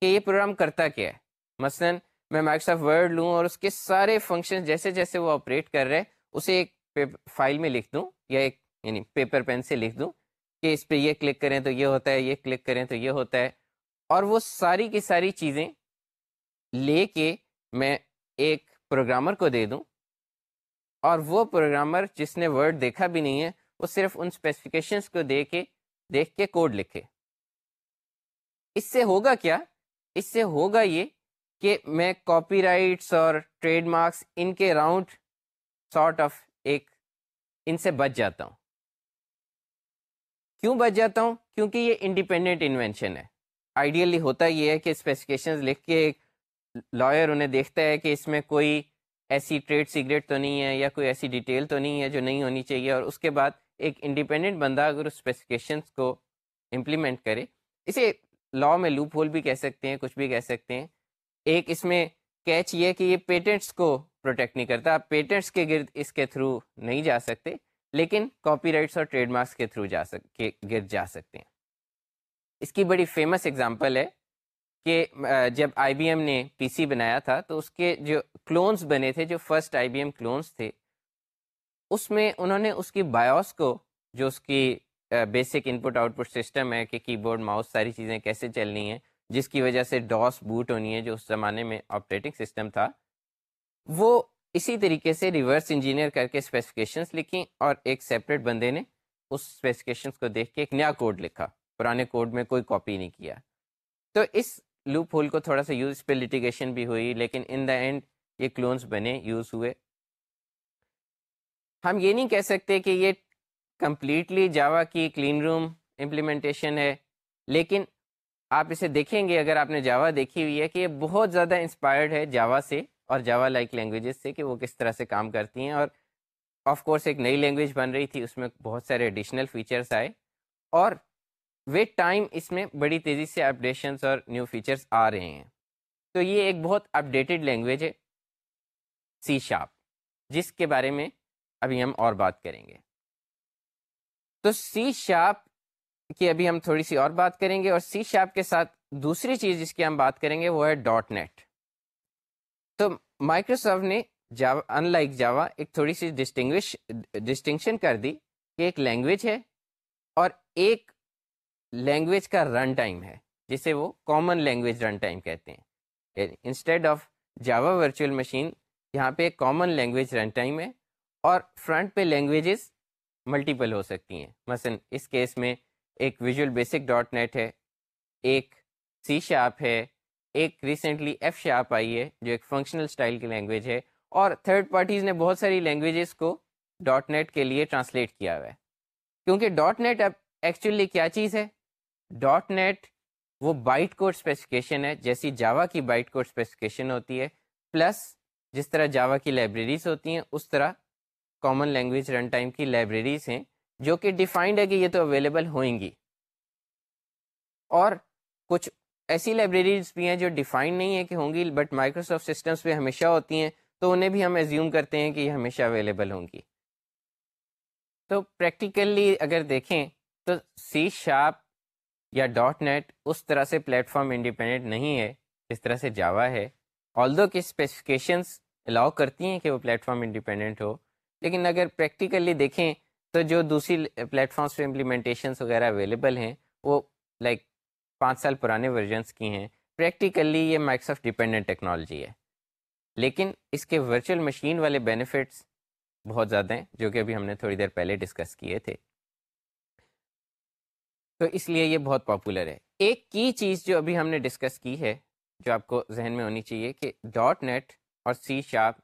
کہ یہ پروگرام کرتا کیا ہے۔ مثلا میں مائکروسافٹ ورڈ لوں اور اس کے سارے فنکشن جیسے جیسے وہ آپریٹ کر رہے اسے ایک فائل میں لکھ دوں یا ایک یعنی پیپر پین سے لکھ دوں کہ اس پہ یہ کلک کریں تو یہ ہوتا ہے، یہ کلک کریں تو یہ ہوتا ہے۔ اور وہ ساری کی ساری چیزیں لے کے میں ایک پروگرامر کو دے دوں۔ اور وہ پروگرامر جس نے ورڈ دیکھا بھی نہیں ہے، وہ صرف ان اسپیسیفکیشنس کو دے کے دیکھ کے کوڈ لکھے۔ اس سے ہوگا کیا؟ اس سے ہوگا یہ کہ میں کاپی رائٹس اور ٹریڈ مارکس ان کے راؤنڈ سارٹ آف ایک ان سے بچ جاتا ہوں۔ کیوں بچ جاتا ہوں؟ کیونکہ یہ انڈیپینڈنٹ انوینشن ہے۔ آئیڈیلی ہوتا یہ ہے کہ اسپیسیفکیشن لکھ کے ایک لائر انہیں دیکھتا ہے کہ اس میں کوئی ایسی ٹریڈ سیکریٹ تو نہیں ہے یا کوئی ایسی ڈیٹیل تو نہیں ہے جو نہیں ہونی چاہیے اور اس کے بعد ایک انڈیپینڈنٹ بندہ اگر اس اسپیسیفکیشنس کو امپلیمنٹ کرے، اسے لا میں لوپ ہول بھی کہہ سکتے ہیں، کچھ بھی کہہ سکتے ہیں۔ ایک اس میں کیچ یہ کہ یہ پیٹنٹس کو پروٹیکٹ نہیں کرتا۔ آپ پیٹنٹس کے گرد اس کے تھرو نہیں جا سکتے، لیکن کاپی رائٹس اور ٹریڈ مارکس کے تھرو جا سک، کے گرد جا سکتے ہیں۔ اس کی بڑی فیمس اگزامپل ہے کہ جب آئی بی ایم نے پی سی بنایا تھا تو اس کے جو کلونس بنے تھے، جو first I B M clones تھے اس میں انہوں نے اس کی بایوس کو، جو اس کی basic input output system ہے کہ کی بورڈ ماؤس ساری چیزیں کیسے چلنی ہیں، جس کی وجہ سے ڈاس بوٹ ہونی ہے، جو اس زمانے میں آپریٹنگ سسٹم تھا، وہ اسی طریقے سے ریورس انجینئر کر کے اسپیسیفکیشنس لکھیں اور ایک سیپریٹ بندے نے اس اسپیسیفکیشنس کو دیکھ کے ایک نیا کوڈ لکھا۔ پرانے کوڈ میں کوئی کاپی نہیں کیا۔ تو اس لوپ ہول کو تھوڑا سا یوز پہ لٹیگیشن بھی ہوئی، لیکن ان دا اینڈ یہ کلونس بنے یوز ہوئے۔ ہم یہ نہیں کہہ سکتے کہ یہ کمپلیٹلی جاوا کی کلین روم امپلیمنٹیشن ہے، لیکن آپ اسے دیکھیں گے، اگر آپ نے جاوا دیکھی ہوئی ہے کہ یہ بہت زیادہ انسپائرڈ ہے جاوا سے اور جاوا لائک لینگویجز سے کہ وہ کس طرح سے کام کرتی ہیں اور آف کورس ایک نئی لینگویج بن رہی تھی، اس میں بہت سارے ایڈیشنل فیچرس آئے اور ویٹ ٹائم اس میں بڑی تیزی سے اپڈیشنس اور نیو فیچرس آ رہے ہیں۔ تو یہ ایک بہت اپڈیٹڈ لینگویج ہے سی شاپ جس کے بارے میں ابھی ہم اور بات کریں گے۔ تو سی شاپ کی ابھی ہم تھوڑی سی اور بات کریں گے اور سی شاپ کے ساتھ دوسری چیز جس کی ہم بات کریں گے وہ ہے ڈاٹ نیٹ۔ تو مائکروسافٹ نے جاوا ان لائک جاوا ایک تھوڑی سی ڈسٹنگوش ڈسٹنکشن کر دی کہ ایک لینگویج ہے اور ایک لینگویج کا رن ٹائم ہے، جسے وہ کامن لینگویج رن ٹائم کہتے ہیں۔ Instead of Java virtual machine یہاں پہ ایک کامن لینگویج رن ٹائم ہے۔ اور فرنٹ پہ لینگویجز ملٹیپل ہو سکتی ہیں۔ مثلا اس کیس میں ایک ویژول بیسک ڈاٹ نیٹ ہے، ایک سی شاپ ہے، ایک ریسنٹلی ایف شاپ آئی ہے، جو ایک فنکشنل اسٹائل کی لینگویج ہے۔ اور تھرڈ پارٹیز نے بہت ساری لینگویجز کو ڈاٹ نیٹ کے لیے ٹرانسلیٹ کیا ہوا ہے۔ کیونکہ ڈاٹ نیٹ اب ایکچولی کیا چیز ہے؟ ڈاٹ نیٹ وہ بائٹ کوڈ اسپیسیفکیشن ہے، جیسی جاوا کی بائٹ کوڈ اسپیسیفکیشن ہوتی ہے پلس جس طرح جاوا کی لائبریریز ہوتی ہیں، اس طرح کامن لینگویج رن ٹائم کی لائبریریز ہیں جو کہ ڈیفائنڈ ہے کہ یہ تو اویلیبل ہوئیں گی۔ اور کچھ ایسی لائبریریز بھی ہیں جو ڈیفائن نہیں ہے کہ ہوں گی بٹ مائکروسافٹ سسٹمس پہ ہمیشہ ہوتی ہیں، تو انہیں بھی ہم ایزیوم کرتے ہیں کہ یہ ہمیشہ اویلیبل ہوں گی۔ تو پریکٹیکلی اگر دیکھیں تو سی شاپ یا ڈاٹ نیٹ اس طرح سے پلیٹ فارم انڈیپینڈنٹ نہیں ہے جس طرح سے جاوا ہے۔ آل دو کی اسپیسیفکیشنس الاؤ کرتی ہیں کہ وہ پلیٹ فارم انڈیپینڈنٹ ہو لیکن اگر پریکٹیکلی دیکھیں تو جو دوسری پلیٹ فارمس پہ امپلیمنٹیشنس وغیرہ اویلیبل ہیں، وہ لائک پانچ سال پرانے ورژنس کی ہیں۔ پریکٹیکلی یہ مائکروسافٹ ڈیپینڈنٹ ٹیکنالوجی ہے۔ لیکن اس کے ورچوئل مشین والے بینیفٹس بہت زیادہ ہیں، جو کہ ابھی ہم نے تھوڑی دیر پہلے ڈسکس کیے تھے۔ تو اس لیے یہ بہت پاپولر ہے۔ ایک کی چیز جو ابھی ہم نے ڈسکس کی ہے، جو آپ کو ذہن میں ہونی چاہیے کہ ڈاٹ نیٹ اور سی شاپ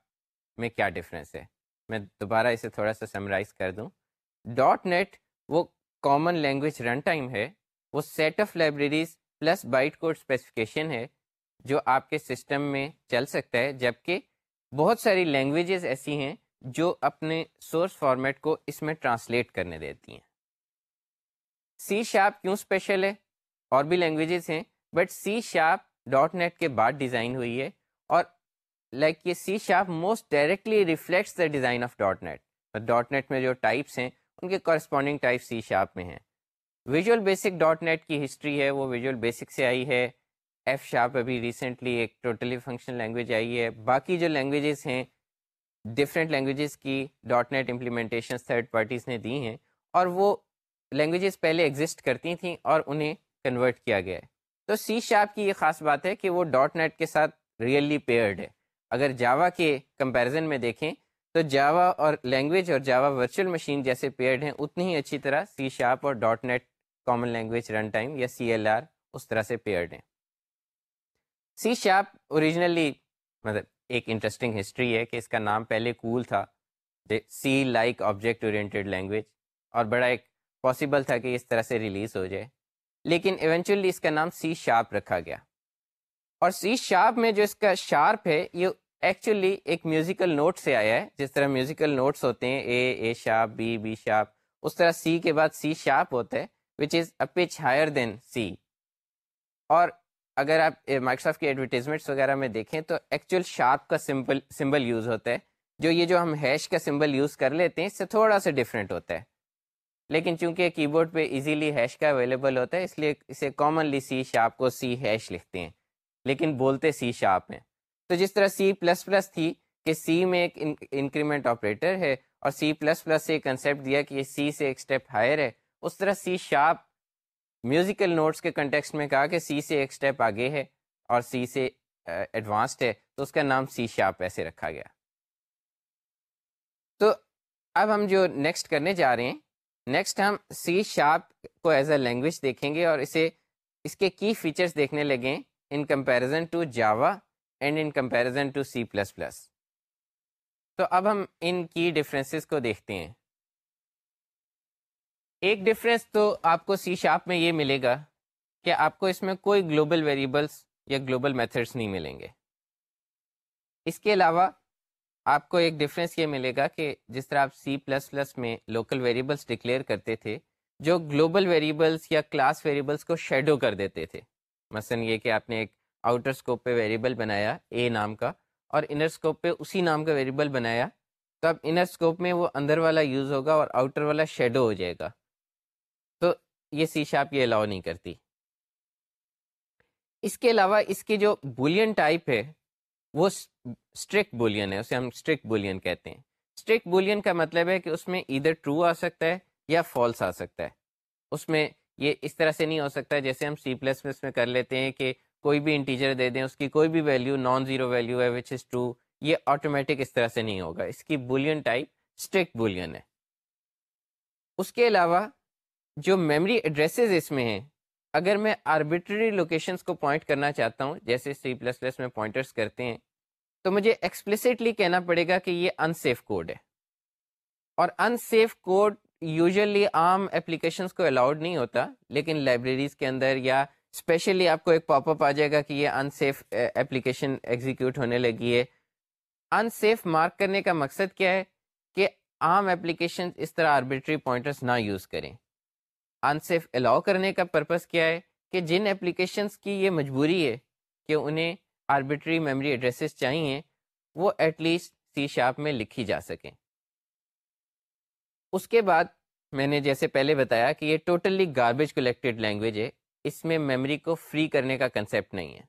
میں کیا ڈفرینس ہے۔ میں دوبارہ اسے تھوڑا سا سمرائز کر دوں۔ ڈاٹ نیٹ وہ کامن لینگویج رن ٹائم ہے۔ وہ set of libraries plus byte code specification ہے جو آپ کے سسٹم میں چل سکتا ہے۔ جبکہ بہت ساری لینگویجز ایسی ہیں جو اپنے سورس فارمیٹ کو اس میں ٹرانسلیٹ کرنے دیتی ہیں۔ سی شاپ کیوں اسپیشل ہے؟ اور بھی لینگویجز ہیں but C sharp dot net کے بعد ڈیزائن ہوئی ہے اور لائک یہ C sharp most directly reflects the design of dot net dot net میں جو ٹائپس ہیں، ان کے کورسپونڈنگ ٹائپ سی شاپ میں ہیں. ویژول بیسک ڈاٹ نیٹ کی ہسٹری ہے، وہ ویژول بیسک سے آئی ہے. ایف شاپ ابھی ریسنٹلی ایک ٹوٹلی فنکشن لینگویج آئی ہے. باقی جو لینگویجز ہیں ڈفرینٹ لینگویجز کی dot net implementation third parties نے دی ہیں. اور وہ لینگویجز پہلے ایگزسٹ کرتی تھیں اور انہیں کنورٹ کیا گیا ہے. تو سی شاپ کی یہ خاص بات ہے کہ وہ ڈاٹ نیٹ کے ساتھ ریئلی پیئرڈ ہے. اگر جاوا کے کمپیرزن میں دیکھیں تو جاوا اور لینگویج اور جاوا ورچوئل مشین جیسے پیئرڈ ہیں، اتنی ہی اچھی طرح سی شاپ اور dot net common language run time یا سی ایل آر اس طرح سے پیئرڈ ہیں۔ سی شاپ اوریجنلی مطلب ایک انٹرسٹنگ ہسٹری ہے کہ اس کا نام پہلے کول تھا C like object oriented language اور بڑا ایک پاسبل تھا کہ اس طرح سے ریلیز ہو جائے۔ لیکن ایونچولی اس کا نام سی شارپ رکھا گیا۔ اور سی شارپ میں جو اس کا شارپ ہے، یہ ایکچولی ایک میوزیکل نوٹ سے آیا ہے۔ جس طرح میوزیکل نوٹس ہوتے ہیں، A A sharp, B B sharp, اس طرح سی کے بعد سی شارپ ہوتا ہے وچ از اے پچ ہائر دین سی اور اگر آپ مائکروسافٹ کی ایڈورٹیزمنٹس وغیرہ میں دیکھیں تو ایکچوئل شارپ کا سمبل سمبل یوز ہوتا ہے۔ جو یہ جو ہم ہیش کا سمبل یوز کر لیتے ہیں، اس سے تھوڑا سا ڈفرینٹ ہوتا ہے۔ لیکن چونکہ کی بورڈ پہ ایزیلی ہیش کا اویلیبل ہوتا ہے، اس لیے اسے کامنلی سی شارپ کو سی ہیش لکھتے ہیں۔ لیکن بولتے سی شارپ ہیں۔ تو جس طرح سی پلس پلس تھی کہ سی میں ایک انکریمنٹ آپریٹر ہے اور سی پلس پلس سے کنسیپٹ دیا کہ یہ سی سے ایک اسٹیپ ہائر ہے، اس طرح سی شارپ میوزیکل نوٹس کے کنٹیکسٹ میں کہا کہ سی سے ایک اسٹیپ آگے ہے اور سی سے ایڈوانسڈ ہے، تو اس کا نام سی شارپ ایسے رکھا گیا۔ تو اب ہم جو نیکسٹ کرنے جا رہے ہیں نیکسٹ ہم سی شارپ کو ایز اے لینگویج دیکھیں گے اور اسے، اس کے کی فیچرس دیکھنے لگیں in comparison to Java and in comparison to C plus plus تو اب ہم ان کی ڈفرینسز کو دیکھتے ہیں۔ ایک ڈفرینس تو آپ کو سی شارپ میں یہ ملے گا کہ آپ کو اس میں کوئی گلوبل ویریبلس یا گلوبل میتھڈس نہیں ملیں گے۔ اس کے علاوہ آپ کو ایک ڈفرینس یہ ملے گا کہ جس طرح آپ سی پلس پلس میں لوکل ویریبلس ڈکلیئر کرتے تھے، جو گلوبل ویریبلس یا کلاس ویریبلس کو شیڈو کر دیتے تھے۔ مثلا یہ کہ آپ نے ایک آؤٹر اسکوپ پہ ویریبل بنایا اے نام کا اور انر اسکوپ پہ اسی نام کا ویریبل بنایا، تو اب انر اسکوپ میں وہ اندر والا یوز ہوگا اور آؤٹر والا شیڈو ہو جائے گا۔ تو یہ سی شاپ یہ الاؤ نہیں کرتی۔ اس کے علاوہ اس کی جو بولین ٹائپ ہے، وہ اسٹرکٹ بولین ہے، اسے ہم اسٹرکٹ بولین کہتے ہیں۔ اسٹرکٹ بولین کا مطلب ہے کہ اس میں ادھر ٹرو آ سکتا ہے یا فالس آ سکتا ہے۔ اس میں یہ اس طرح سے نہیں ہو سکتا جیسے ہم سی پلس پلس میں کر لیتے ہیں کہ کوئی بھی انٹیجر دے دیں، اس کی کوئی بھی ویلیو نان زیرو ویلیو ہے وچ از ٹرو یہ آٹومیٹک اس طرح سے نہیں ہوگا۔ اس کی بولین ٹائپ اسٹرکٹ بولین ہے۔ اس کے علاوہ جو میموری ایڈریسز اس میں ہیں، اگر میں آربیٹری لوکیشنس کو پوائنٹ کرنا چاہتا ہوں، جیسے سی پلس پلس میں پوائنٹرس کرتے ہیں، تو مجھے ایکسپلسٹلی کہنا پڑے گا کہ یہ ان سیف کوڈ ہے۔ اور ان سیف کوڈ یوزلی عام اپلیکیشنس کو الاؤڈ نہیں ہوتا، لیکن لائبریریز کے اندر یا اسپیشلی آپ کو ایک پاپ اپ آ جائے گا کہ یہ ان سیف اپلیکیشن ایگزیکیوٹ ہونے لگی ہے۔ ان سیف مارک کرنے کا مقصد کیا ہے؟ کہ عام اپلیکیشن اس طرح آربیٹری پوائنٹرس نہ یوز کریں۔ ان سیف الاؤ کرنے کا پرپز کیا ہے؟ کہ جن اپلیکیشنس کی یہ مجبوری ہے کہ انہیں آربیٹری میموری ایڈریسز چاہیے، وہ ایٹ لیسٹ سی شاپ میں لکھی جا سکیں۔ اس کے بعد میں نے جیسے پہلے بتایا کہ یہ ٹوٹلی گاربیج کلیکٹڈ لینگویج ہے، اس میں میموری کو فری کرنے کا کنسیپٹ نہیں ہے۔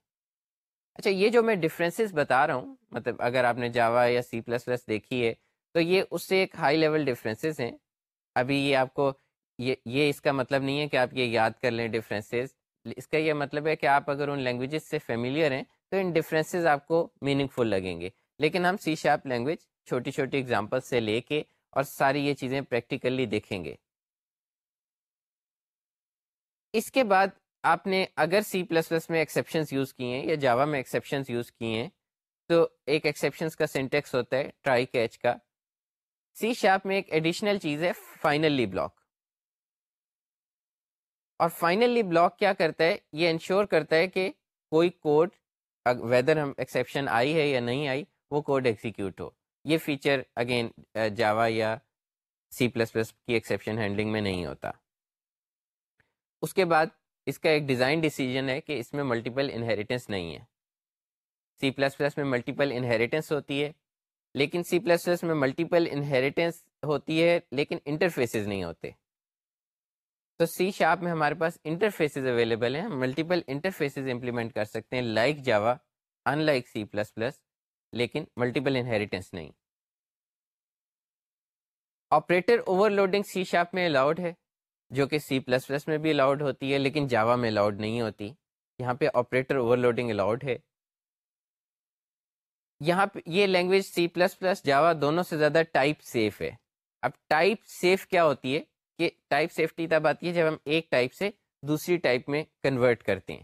اچھا یہ جو میں ڈفرینسز بتا رہا ہوں مطلب اگر آپ نے جاوا یا سی پلس پلس دیکھی ہے، تو یہ اس سے ایک ہائی لیول ڈفرینسز ہیں۔ ابھی یہ آپ کو، یہ یہ اس کا مطلب نہیں ہے کہ آپ یہ یاد کر لیں ڈفرینسز اس کا یہ مطلب ہے کہ آپ اگر ان لینگویجز سے فیملیئر ہیں، تو ان ڈفرینسز آپ کو میننگ فل لگیں گے۔ لیکن ہم سی شارپ لینگویج چھوٹی چھوٹی اگزامپل سے لے کے اور ساری یہ چیزیں پریکٹیکلی دیکھیں گے۔ اس کے بعد آپ نے اگر سی پلس پلس میں ایکسیپشنس یوز کیے ہیں یا جاوا میں ایکسیپشنس یوز کیے ہیں، تو ایک ایکسیپشنس کا سینٹیکس ہوتا ہے ٹرائی کیچ کا۔ سی شارپ میں ایک ایڈیشنل چیز ہے فائنلی بلاک اور فائنلی بلاک کیا کرتا ہے؟ یہ انشور کرتا ہے کہ کوئی کوڈ ویدر ہم ایکسیپشن آئی ہے یا نہیں آئی، وہ کوڈ ایگزیکیوٹ ہو۔ یہ فیچر اگین جاوا یا سی پلس پلس کی ایکسیپشن ہینڈلنگ میں نہیں ہوتا۔ اس کے بعد اس کا ایک ڈیزائن ڈیسیجن ہے کہ اس میں ملٹیپل انہیریٹنس نہیں ہے۔ سی پلس پلس میں ملٹیپل انہیریٹنس ہوتی ہے، لیکن سی پلس پلس میں ملٹیپل انہیریٹنس ہوتی ہے، لیکن انٹرفیسز نہیں ہوتے۔ تو سی شاپ میں ہمارے پاس انٹرفیسز اویلیبل ہیں ملٹیپل انٹرفیسز امپلیمنٹ کر سکتے ہیں like Java unlike C plus plus لیکن ملٹیپل انہیریٹنس نہیں۔ Operator overloading C sharp میں الاؤڈ ہے، جو کہ سی پلس پلس میں بھی الاؤڈ ہوتی ہے، لیکن جاوا میں الاؤڈ نہیں ہوتی۔ یہاں پہ آپریٹر اوور لوڈنگ الاؤڈ ہے۔ یہاں پہ یہ language C plus plus Java دونوں سے زیادہ ٹائپ سیف ہے۔ اب ٹائپ سیف کیا ہوتی ہے؟ کہ ٹائپ سیفٹی تب آتی ہے جب ہم ایک ٹائپ سے دوسری ٹائپ میں کنورٹ کرتے ہیں۔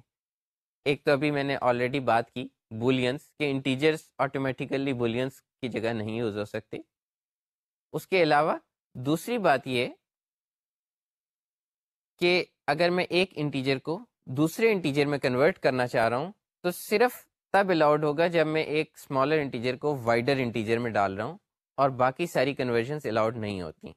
ایک تو ابھی میں نے آلریڈی بات کی۔ بولینس کے انٹیجرس آٹومیٹیکلی بولینس کی جگہ نہیں یوز ہو سکتے۔ اس کے علاوہ دوسری بات یہ کہ اگر میں ایک انٹیجر کو دوسرے انٹیجر میں کنورٹ کرنا چاہ رہا ہوں، تو صرف تب الاؤڈ ہوگا جب میں ایک اسمالر انٹیجر کو وائڈر انٹیجر میں ڈال رہا ہوں اور باقی ساری کنورژنس الاؤڈ نہیں ہوتی۔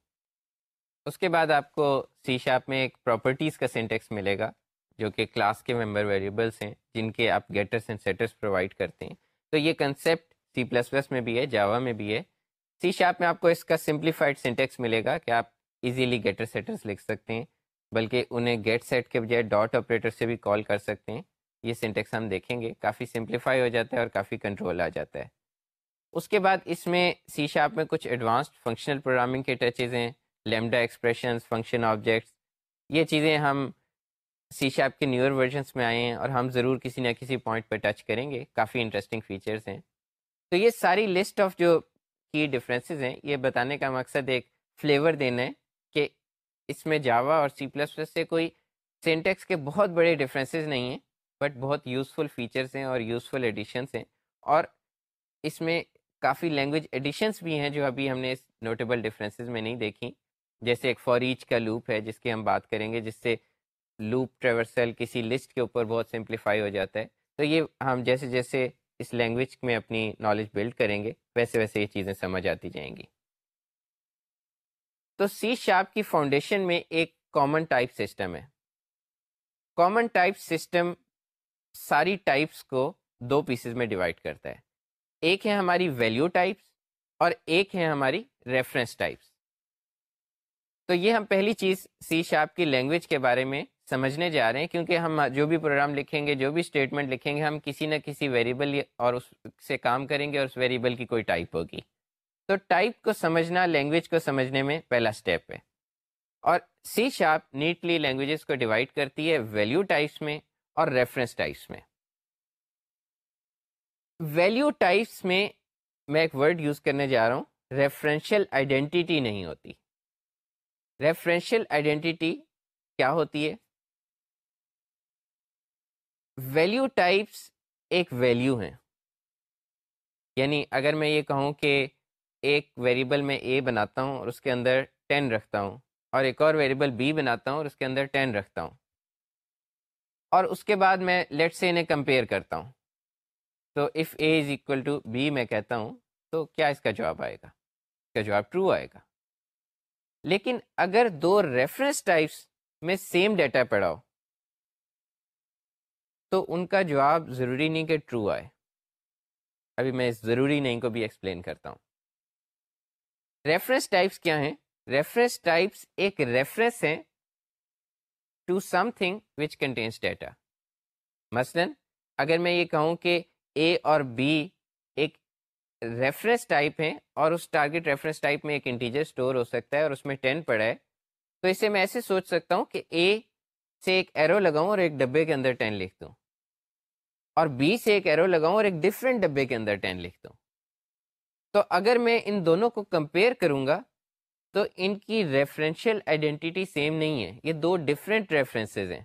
اس کے بعد آپ کو سی شاپ میں ایک پراپرٹیز کا سینٹیکس ملے گا۔ جو کہ کلاس کے ممبر ویریبلس ہیں، جن کے آپ گیٹرس اینڈ سیٹرس پرووائڈ کرتے ہیں. تو یہ کنسیپٹ سی پلس پلس میں بھی ہے جاوا میں بھی ہے. سی شاپ میں آپ کو اس کا سمپلیفائڈ سینٹیکس ملے گا کہ آپ ایزیلی گیٹر سیٹرس لکھ سکتے ہیں، بلکہ انہیں گیٹ سیٹ کے بجائے ڈاٹ آپریٹر سے بھی کال کر سکتے ہیں. یہ سینٹیکس ہم دیکھیں گے. کافی سمپلیفائی ہو جاتا ہے اور کافی کنٹرول آ جاتا ہے. اس کے بعد اس میں سی شاپ میں کچھ ایڈوانسڈ فنکشنل پروگرامنگ کے ٹچز ہیں لیمڈا ایکسپریشنس فنکشن آبجیکٹس یہ چیزیں ہم سی شیپ کے نیور ورژنس میں آئے ہیں اور ہم ضرور کسی نہ کسی پوائنٹ پہ ٹچ کریں گے۔ کافی انٹرسٹنگ فیچرس ہیں۔ تو یہ ساری لسٹ آف جو کی ڈفرینسز ہیں، یہ بتانے کا مقصد ایک فلیور دینا ہے کہ اس میں جاوا اور سی پلس پلس سے کوئی سینٹیکس کے بہت بڑے ڈفرینسز نہیں ہیں بٹ بہت یوزفل فیچرس ہیں اور یوزفل ایڈیشنس ہیں۔ اور اس میں کافی لینگویج ایڈیشنس بھی ہیں جو ابھی ہم نے اس نوٹیبل ڈفرینسز میں نہیں دیکھی۔ جیسے ایک فوریچ کا لوپ ہے جس کی ہم بات کریں گے، جس سے لوپ ٹریورسل کسی لسٹ کے اوپر بہت سمپلیفائی ہو جاتا ہے۔ تو یہ ہم جیسے جیسے اس لینگویج میں اپنی نالج بلڈ کریں گے، ویسے ویسے یہ چیزیں سمجھ آتی جائیں گی۔ تو سی شارپ کی فاؤنڈیشن میں ایک کامن ٹائپ سسٹم ہے۔ کامن ٹائپ سسٹم ساری ٹائپس کو دو پیسز میں ڈیوائڈ کرتا ہے۔ ایک ہے ہماری ویلیو ٹائپس اور ایک ہے ہماری ریفرنس ٹائپس تو یہ ہم پہلی چیز سی شاپ کی لینگویج کے بارے میں سمجھنے جا رہے ہیں، کیونکہ ہم جو بھی پروگرام لکھیں گے، جو بھی اسٹیٹمنٹ لکھیں گے، ہم کسی نہ کسی ویریبل اور اس سے کام کریں گے اور اس ویریبل کی کوئی ٹائپ ہوگی۔ تو ٹائپ کو سمجھنا لینگویج کو سمجھنے میں پہلا اسٹیپ ہے۔ اور سی شاپ نیٹلی لینگویجز کو ڈیوائڈ کرتی ہے ویلیو ٹائپس میں اور ریفرنس ٹائپس میں۔ ویلیو ٹائپس میں میں ایک ورڈ یوز کرنے جا رہا ہوں۔ ریفرنشیل آئیڈینٹی نہیں ہوتی۔ ریفرنشیل آئیڈینٹی کیا ہوتی ہے؟ ویلیو ٹائپس ایک ویلیو ہیں۔ یعنی اگر میں یہ کہوں کہ ایک ویریبل میں اے بناتا ہوں اور اس کے اندر ٹین رکھتا ہوں اور ایک اور ویریبل بی بناتا ہوں اور اس کے اندر ٹین رکھتا ہوں۔ اور اس کے بعد میں لیٹ سے انہیں کمپیئر کرتا ہوں۔ تو if A is equal to B میں کہتا ہوں تو کیا اس کا جواب آئے گا؟ اس کا جواب ٹرو آئے گا۔ لیکن اگر دو ریفرنس ٹائپس میں سیم ڈیٹا پڑا ہو تو ان کا جواب ضروری نہیں کہ ٹرو آئے۔ ابھی میں ضروری نہیں کو بھی ایکسپلین کرتا ہوں۔ ریفرنس ٹائپس کیا ہیں؟ ریفرنس ٹائپس ایک ریفرنس ہیں to something which contains data مثلا اگر میں یہ کہوں کہ اے اور بی ایک ریفرنس ٹائپ ہیں اور اس ٹارگیٹ ریفرنس ٹائپ میں ایک انٹیجر اسٹور ہو سکتا ہے اور اس میں ٹین پڑا ہے، تو اسے میں ایسے سوچ سکتا ہوں کہ اے سے ایک ایرو لگاؤں اور ایک ڈبے کے اندر ٹین لکھ دوں۔ اور بی سے ایک ایرو لگاؤں اور ایک ڈفرینٹ ڈبے کے اندر ٹین لکھ دوں تو اگر میں ان دونوں کو کمپیئر کروں گا، تو ان کی ریفرنشیل آئیڈینٹی سیم نہیں ہے، یہ دو ڈفرینٹ ریفرنسز ہیں۔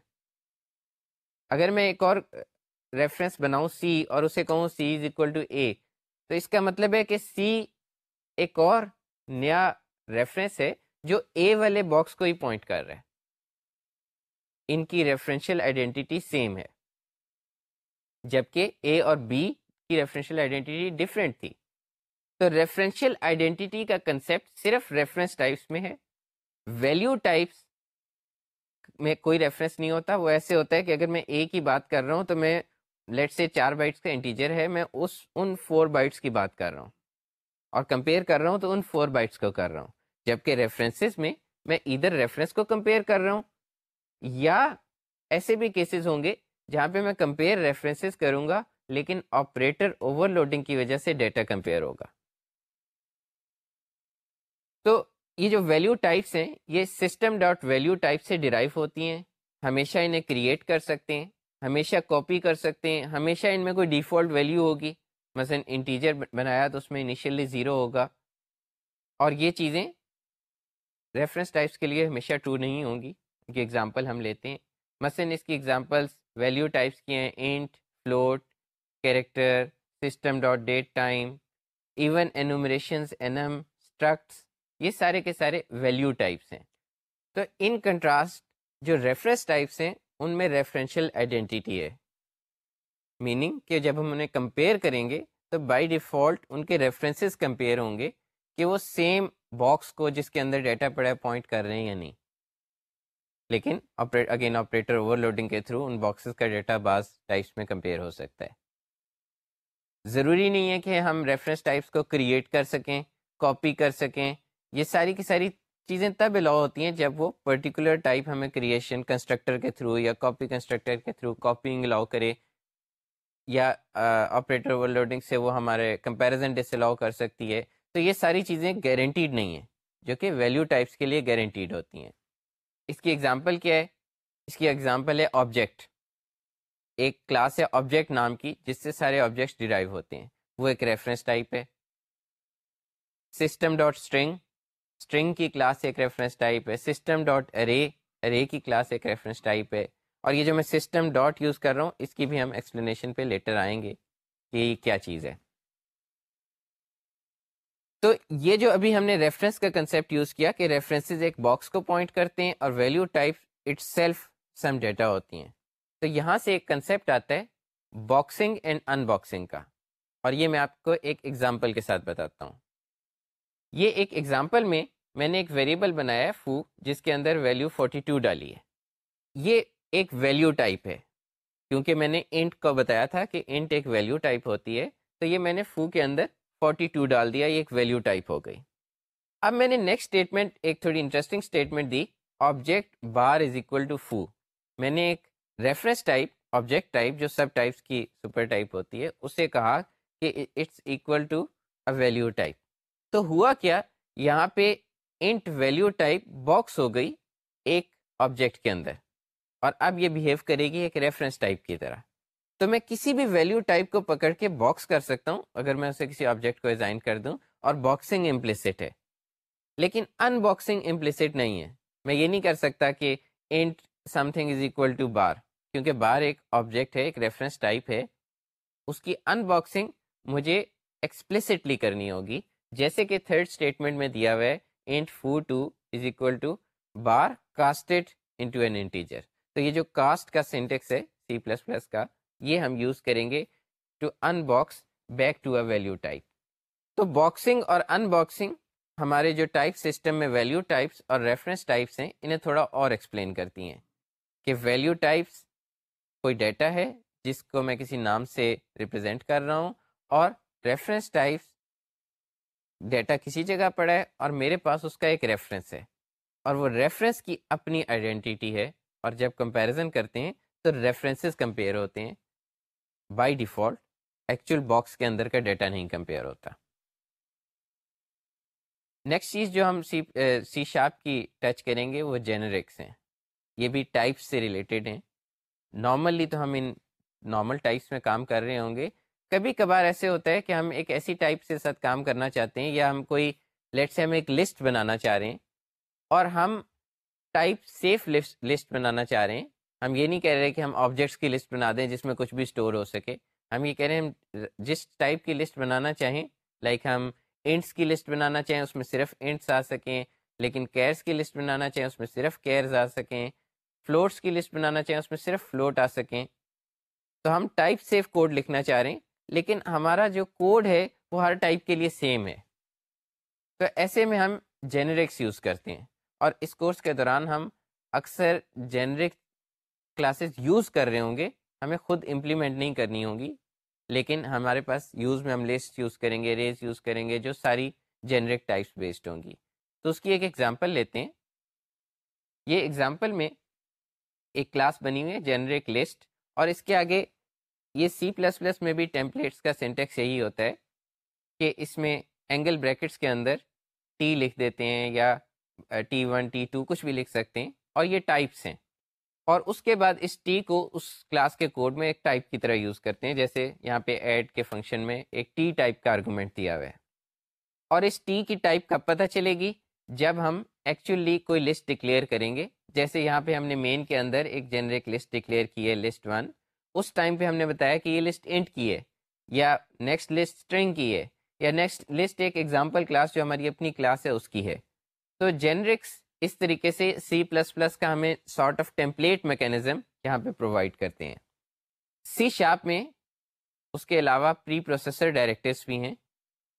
اگر میں ایک اور ریفرنس بناؤں سی اور اسے کہوں سی از اکول ٹو اے تو اس کا مطلب ہے کہ سی ایک اور نیا ریفرنس ہے جو اے والے باکس کو ہی پوائنٹ کر رہا ہے۔ ان کی ریفرنشیل آئیڈینٹی سیم ہے۔ جبکہ اے اور بی کی ریفرنشیل آئیڈینٹی ڈفرینٹ تھی۔ تو ریفرنشیل آئیڈینٹی کا کنسیپٹ صرف ریفرنس ٹائپس میں ہے۔ ویلیو ٹائپس میں کوئی ریفرنس نہیں ہوتا۔ وہ ایسے ہوتا ہے کہ اگر میں اے کی بات کر رہا ہوں تو میں لیٹ سے چار بائٹس کا انٹیجر ہے، میں اس ان فور بائٹس کی بات کر رہا ہوں۔ اور کمپیئر کر رہا ہوں تو ان فور بائٹس کو کر رہا ہوں۔ جبکہ ریفرنسز میں میں ادھر ریفرنس کو کمپیئر کر رہا ہوں یا ایسے بھی کیسز ہوں گے جہاں پہ میں کمپیئر ریفرنسز کروں گا، لیکن آپریٹر اوور لوڈنگ کی وجہ سے ڈیٹا کمپیئر ہوگا۔ تو یہ جو ویلیو ٹائپس ہیں، یہ سسٹم ڈاٹ ویلیو ٹائپ سے ڈرائیو ہوتی ہیں۔ ہمیشہ انہیں کریٹ کر سکتے ہیں، ہمیشہ کاپی کر سکتے ہیں، ہمیشہ ان میں کوئی ڈیفالٹ ویلیو ہوگی۔ مثلا انٹیجر بنایا تو اس میں انیشیلی زیرو ہوگا۔ اور یہ چیزیں ریفرنس ٹائپس کے لیے ہمیشہ ٹرو نہیں ہوں گی۔ کی ایگزامپل ہم لیتے ہیں۔ مثلاً اس کی ایگزامپلس ویلیو ٹائپس کی ہیں int float character system dot date time even enumerations enum structs یہ سارے کے سارے ویلیو ٹائپس ہیں۔ تو ان کنٹراسٹ جو ریفرنس ٹائپس ہیں، ان میں ریفرنشیل آئیڈینٹی ہے۔ میننگ کہ جب ہم انہیں کمپیئر کریں گے، تو بائی ڈیفالٹ ان کے ریفرنسز کمپیئر ہوں گے کہ وہ سیم باکس کو جس کے اندر ڈیٹا پڑا پوائنٹ کر رہے ہیں یا نہیں۔ لیکن اگین آپریٹر اوور لوڈنگ کے تھرو ان باکسز کا ڈیٹا بعض ٹائپس میں کمپیئر ہو سکتا ہے۔ ضروری نہیں ہے کہ ہم ریفرنس ٹائپس کو کریٹ کر سکیں کاپی کر سکیں۔ یہ ساری کی ساری چیزیں تب الاؤ ہوتی ہیں جب وہ پرٹیکولر ٹائپ ہمیں کریشن کنسٹرکٹر کے تھرو یا کاپی کنسٹرکٹر کے تھرو کاپینگ الاؤ کرے یا آپریٹر اوور لوڈنگ سے وہ ہمارے کمپیریزن ڈس الاؤ کر سکتی ہے۔ تو یہ ساری چیزیں گارنٹیڈ نہیں ہیں، جو کہ ویلیو ٹائپس کے لیے گارنٹیڈ ہوتی ہیں۔ اس کی ایگزامپل کیا ہے؟ اس کی ایگزامپل ہے آبجیکٹ ایک کلاس ہے آبجیکٹ نام کی، جس سے سارے آبجیکٹس ڈیرائیو ہوتے ہیں۔ وہ ایک ریفرنس ٹائپ ہے۔ سسٹم ڈاٹ اسٹرنگ اسٹرنگ کی کلاس ایک ریفرنس ٹائپ ہے۔ سسٹم ڈاٹ ارے ارے کی کلاس ایک ریفرنس ٹائپ ہے۔ اور یہ جو میں سسٹم ڈاٹ یوز کر رہا ہوں، اس کی بھی ہم ایکسپلینیشن پہ لیٹر آئیں گے کہ یہ کیا چیز ہے۔ تو یہ جو ابھی ہم نے ریفرنس کا کنسیپٹ یوز کیا کہ ریفرنسز ایک باکس کو پوائنٹ کرتے ہیں اور value type itself some data ہوتی ہیں۔ تو یہاں سے ایک کنسیپٹ آتا ہے باکسنگ اینڈ ان باکسنگ کا۔ اور یہ میں آپ کو ایک ایگزامپل کے ساتھ بتاتا ہوں۔ یہ ایک ایگزامپل میں میں نے ایک ویریبل بنایا ہے فو جس کے اندر ویلیو 42 ڈالی ہے۔ یہ ایک ویلیو ٹائپ ہے۔ کیونکہ میں نے انٹ کو بتایا تھا کہ انٹ ایک ویلیو ٹائپ ہوتی ہے، تو یہ میں نے فو کے اندر فورٹی ٹو ڈال دیا، یہ ایک ویلیو ٹائپ ہو گئی۔ اب میں نے نیکسٹ اسٹیٹمنٹ ایک تھوڑی interesting statement the object bar is equal to foo میں نے ایک ریفرنس ٹائپ آبجیکٹ ٹائپ جو سب ٹائپس کی سپر ٹائپ ہوتی ہے، اسے کہا کہ it's equal to a value type تو ہوا کیا، یہاں پہ انٹ ویلیو ٹائپ باکس ہو گئی ایک آبجیکٹ کے اندر۔ اور اب یہ بہیو کرے گی ایک ریفرنس ٹائپ کی طرح۔ تو میں کسی بھی ویلیو ٹائپ کو پکڑ کے باکس کر سکتا ہوں، اگر میں اسے کسی آبجیکٹ کو ڈیزائن کر دوں، اور باکسنگ امپلسٹ ہے۔ لیکن ان باکسنگ امپلسٹ نہیں ہے۔ میں یہ نہیں کر سکتا کہ int something is equal to bar کیونکہ بار ایک آبجیکٹ ہے، ایک ریفرنس ٹائپ ہے۔ اس کی ان باکسنگ مجھے ایکسپلسٹلی کرنی ہوگی۔ جیسے کہ تھرڈ اسٹیٹمنٹ میں دیا ہوا ہے int foo two is equal to bar casted into an integer تو یہ جو کاسٹ کا سینٹیکس ہے سی پلس پلس کا یہ ہم یوز کریں گے to unbox back to a value type تو باکسنگ اور ان باکسنگ ہمارے جو ٹائپ سسٹم میں ویلیو ٹائپس اور ریفرنس ٹائپس ہیں، انہیں تھوڑا اور ایکسپلین کرتی ہیں کہ ویلیو ٹائپس کوئی ڈیٹا ہے جس کو میں کسی نام سے ریپرزینٹ کر رہا ہوں اور ریفرنس ٹائپس ڈیٹا کسی جگہ پڑا ہے اور میرے پاس اس کا ایک ریفرنس ہے اور وہ ریفرنس کی اپنی آئیڈینٹی ہے اور جب کمپیریزن کرتے ہیں تو ریفرنسز کمپیئر ہوتے ہیں۔ بائی ڈیفالٹ ایکچوئل باکس کے اندر کا ڈیٹا نہیں کمپیئر ہوتا۔ نیکسٹ چیز جو ہم سی سی شاپ کی ٹچ کریں گے وہ جینرکس ہیں۔ یہ بھی ٹائپس سے ریلیٹڈ ہیں۔ نارملی تو ہم ان نارمل ٹائپس میں کام کر رہے ہوں گے۔ کبھی کبھار ایسے ہوتا ہے کہ ہم ایک ایسی ٹائپ سے ساتھ کام کرنا چاہتے ہیں یا ہم کوئی لیٹ سے ہم ایک لسٹ بنانا چاہ رہے ہیں اور ہم ٹائپ سیف لسٹ بنانا چاہ رہے ہیں۔ ہم یہ نہیں کہہ رہے کہ ہم آبجیکٹس کی لسٹ بنا دیں جس میں کچھ بھی اسٹور ہو سکے۔ ہم یہ کہہ رہے ہیں ہم جس ٹائپ کی لسٹ بنانا چاہیں لائک ہم انٹس کی لسٹ بنانا چاہیں، اس میں صرف انٹس آ سکیں، لیکن کیئرس کی لسٹ بنانا چاہیں، اس میں صرف کیئرز آ سکیں۔ فلوٹس کی لسٹ بنانا چاہیں، اس میں صرف فلوٹ آ سکیں۔ تو ہم ٹائپ سیف کوڈ لکھنا چاہ رہے ہیں، لیکن ہمارا جو کوڈ ہے، وہ ہر ٹائپ کے لیے سیم ہے۔ تو ایسے میں ہم جینرکس یوز کرتے ہیں۔ اور اس کورس کے دوران ہم اکثر جینرک کلاسز یوز کر رہے ہوں گے، ہمیں خود امپلیمنٹ نہیں کرنی ہوں گی لیکن ہمارے پاس یوز میں ہم لسٹ یوز کریں گے ریز یوز کریں گے، جو ساری جنرک ٹائپس بیسڈ ہوں گی۔ تو اس کی ایک ایگزامپل لیتے ہیں۔ یہ ایگزامپل میں ایک کلاس بنی ہوئی ہے جنرک لسٹ اور اس کے آگے یہ سی پلس پلس میں بھی ٹیمپلیٹس کا سینٹیکس یہی ہوتا ہے کہ اس میں اینگل بریکٹس کے اندر ٹی لکھ دیتے ہیں یا ٹی ون ٹی ٹو کچھ بھی لکھ سکتے ہیں، اور یہ ٹائپس ہیں۔ اور اس کے بعد اس ٹی کو اس کلاس کے کوڈ میں ایک ٹائپ کی طرح یوز کرتے ہیں، جیسے یہاں پہ ایڈ کے فنکشن میں ایک ٹی ٹائپ کا آرگومنٹ دیا ہوا ہے۔ اور اس ٹی کی ٹائپ کب پتہ چلے گی؟ جب ہم ایکچولی کوئی لسٹ ڈکلیئر کریں گے۔ جیسے یہاں پہ ہم نے مین کے اندر ایک جنرک لسٹ ڈکلیئر کی ہے لسٹ ون اس ٹائم پہ ہم نے بتایا کہ یہ لسٹ انٹ کی ہے، یا نیکسٹ لسٹ اسٹرنگ کی ہے، یا نیکسٹ لسٹ ایک ایگزامپل کلاس جو ہماری اپنی کلاس ہے، اس کی ہے۔ تو جنرکس اس طریقے سے سی پلس پلس کا ہمیں سارٹ آف ٹیمپلیٹ میکینزم یہاں پہ پرووائڈ کرتے ہیں۔ سی شاپ میں اس کے علاوہ پری پروسیسر ڈائریکٹرس بھی ہیں۔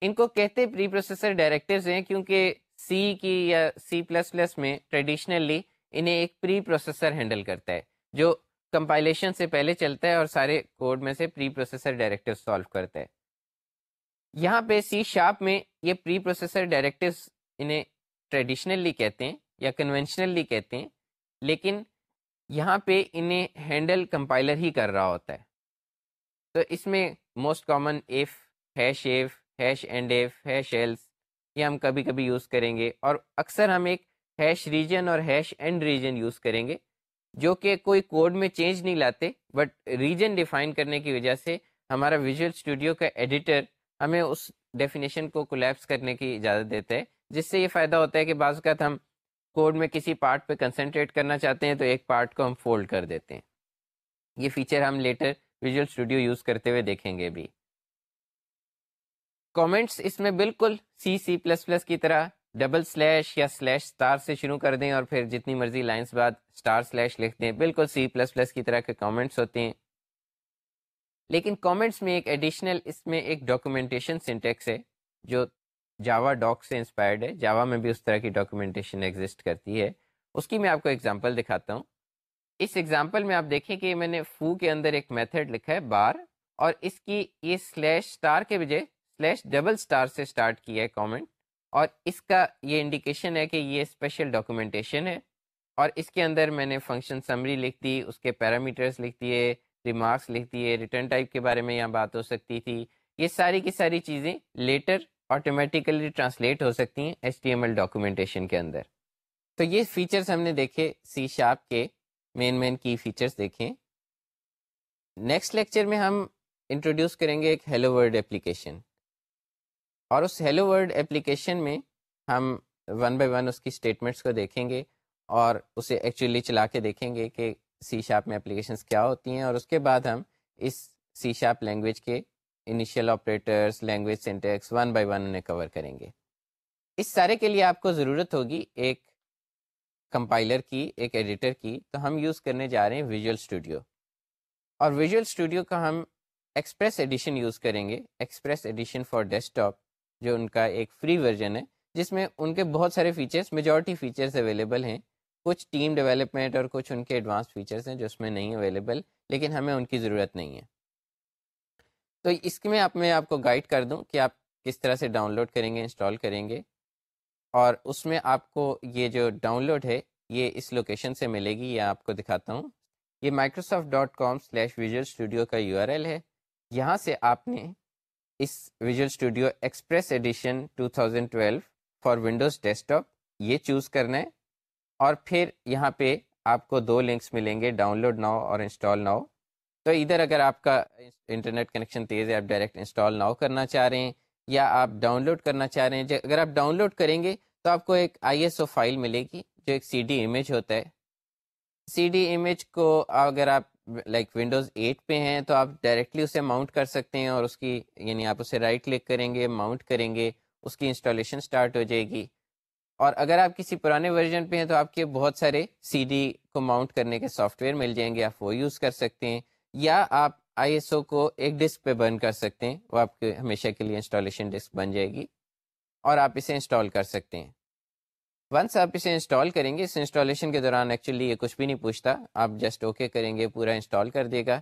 ان کو کہتے پری پروسیسر ڈائریکٹرز ہیں کیونکہ سی کی یا سی پلس پلس میں ٹریڈیشنلی انہیں ایک پری پروسیسر ہینڈل کرتا ہے، جو کمپائلیشن سے پہلے چلتا ہے اور سارے کوڈ میں سے پری پروسیسر ڈائریکٹر سالو کرتا ہے۔ یہاں پہ سی شاپ میں یہ پری پروسیسر ڈائریکٹرز انہیں ٹریڈیشنلی کہتے ہیں۔ یا کنونشنلی کہتے ہیں، لیکن یہاں پہ انہیں ہینڈل کمپائلر ہی کر رہا ہوتا ہے۔ تو اس میں most common if hash if hash end if hash else یہ ہم کبھی کبھی یوز کریں گے اور اکثر ہم ایک ہیش ریجن اور ہیش اینڈ ریجن یوز کریں گے، جو کہ کوئی کوڈ میں چینج نہیں لاتے بٹ ریجن ڈیفائن کرنے کی وجہ سے ہمارا ویژول اسٹوڈیو کا ایڈیٹر ہمیں اس ڈیفینیشن کو کولیپس کرنے کی اجازت دیتا ہے، جس سے یہ فائدہ ہوتا ہے کہ بعض اوقات ہم کوڈ میں کسی پارٹ پہ کنسنٹریٹ کرنا چاہتے ہیں تو ایک پارٹ کو ہم فولڈ کر دیتے ہیں۔ یہ فیچر ہم لیٹر ویژول اسٹوڈیو یوز کرتے ہوئے دیکھیں گے بھی۔ کامنٹس اس میں بالکل سی سی پلس پلس کی طرح ڈبل سلیش یا سلیش اسٹار سے شروع کر دیں اور پھر جتنی مرضی لائنس بعد اسٹار سلیش لکھ دیں۔ بالکل سی پلس پلس کی طرح کے کامنٹس ہوتے ہیں۔ لیکن کامنٹس میں ایک ایڈیشنل اس میں ایک ڈاکومنٹیشن سنٹیکس ہے جو جاوا ڈاک سے انسپائرڈ ہے۔ جاوا میں بھی اس طرح کی ڈاکومنٹیشن ایگزسٹ کرتی ہے۔ اس کی میں آپ کو ایگزامپل دکھاتا ہوں۔ اس ایگزامپل میں آپ دیکھیں کہ میں نے فو کے اندر ایک میتھڈ لکھا ہے بار اور اس کی یہ سلیش اسٹار کے بجائے سلیش ڈبل اسٹار سے اسٹارٹ کیا ہے کامنٹ اور اس کا یہ انڈیکیشن ہے کہ یہ اسپیشل ڈاکومنٹیشن ہے اور اس کے اندر میں نے فنکشن سمری لکھ دی، اس کے پیرامیٹرس لکھ دیے ریمارکس لکھ دیے ریٹرن ٹائپ کے بارے میں یہاں بات ہو سکتی تھی۔ یہ ساری کی ساری چیزیں لیٹر آٹومیٹیکلی ٹرانسلیٹ ہو سکتی ہیں H T M L documentation کے اندر۔ تو یہ فیچرس ہم نے دیکھے سی شاپ کے مین مین کی فیچرس دیکھیں۔ نیکسٹ لیکچر میں ہم انٹروڈیوس کریں گے ایک ہیلو ورڈ اپلیکیشن اور اس ہیلو ورڈ اپلیکیشن میں ہم ون بائی ون اس کی اسٹیٹمنٹس کو دیکھیں گے اور اسے ایکچولی چلا کے دیکھیں گے کہ سی شاپ میں اپلیکیشنس کیا ہوتی ہیں اور اس کے بعد ہم اس سی شاپ لینگویج کے initial operators language syntax one by one انہیں کور کریں گے۔ اس سارے کے لیے آپ کو ضرورت ہوگی ایک کمپائلر کی، ایک ایڈیٹر کی۔ تو ہم یوز کرنے جا رہے ہیں ویژول اسٹوڈیو اور ویژول اسٹوڈیو کا ہم ایکسپریس ایڈیشن یوز کریں گے۔ Express edition for desktop جو ان کا ایک فری ورژن ہے، جس میں ان کے بہت سارے فیچرس میجورٹی فیچرس اویلیبل ہیں۔ کچھ ٹیم ڈیولپمنٹ اور کچھ ان کے ایڈوانس فیچرس ہیں جو اس میں نہیں اویلیبل لیکن ہمیں ان کی ضرورت نہیں ہے۔ تو اس میں آپ میں آپ کو گائڈ کر دوں کہ آپ کس طرح سے ڈاؤن لوڈ کریں گے انسٹال کریں گے اور اس میں آپ کو یہ جو ڈاؤن لوڈ ہے یہ اس لوکیشن سے ملے گی، یہ آپ کو دکھاتا ہوں۔ یہ Microsoft dot com slash Visual Studio کا یو آر ایل ہے۔ یہاں سے آپ نے اس Visual Studio express edition 2012 for Windows desktop یہ چوز کرنا ہے اور پھر یہاں پہ آپ کو دو لنکس ملیں گے ڈاؤن لوڈ ناؤ اور انسٹال ناؤ تو ادھر اگر آپ کا انٹرنیٹ کنیکشن تیز ہے، آپ ڈائریکٹ انسٹال ناؤ کرنا چاہ رہے ہیں یا آپ ڈاؤن لوڈ کرنا چاہ رہے ہیں اگر آپ ڈاؤن لوڈ کریں گے تو آپ کو ایک آئی ایس او فائل ملے گی جو ایک سی ڈی امیج ہوتا ہے۔ سی ڈی امیج کو اگر آپ لائک ونڈوز ایٹ پہ ہیں تو آپ ڈائریکٹلی اسے ماؤنٹ کر سکتے ہیں اور اس کی یعنی آپ اسے رائٹ کلک کریں گے ماؤنٹ کریں گے، اس کی انسٹالیشن اسٹارٹ ہو جائے گی۔ اور اگر آپ کسی پرانے ورژن پہ ہیں تو آپ کے بہت سارے سی ڈی کو ماؤنٹ کرنے کے سافٹ ویئر مل جائیں گے، آپ وہ یوز کر سکتے ہیں۔ یا آپ آئی ایس او کو ایک ڈسک پہ برن کر سکتے ہیں، وہ آپ کے ہمیشہ کے لیے انسٹالیشن ڈسک بن جائے گی اور آپ اسے انسٹال کر سکتے ہیں۔ ونس آپ اسے انسٹال کریں گے، اس انسٹالیشن کے دوران ایکچولی یہ کچھ بھی نہیں پوچھتا، آپ جسٹ اوکے okay کریں گے، پورا انسٹال کر دے گا۔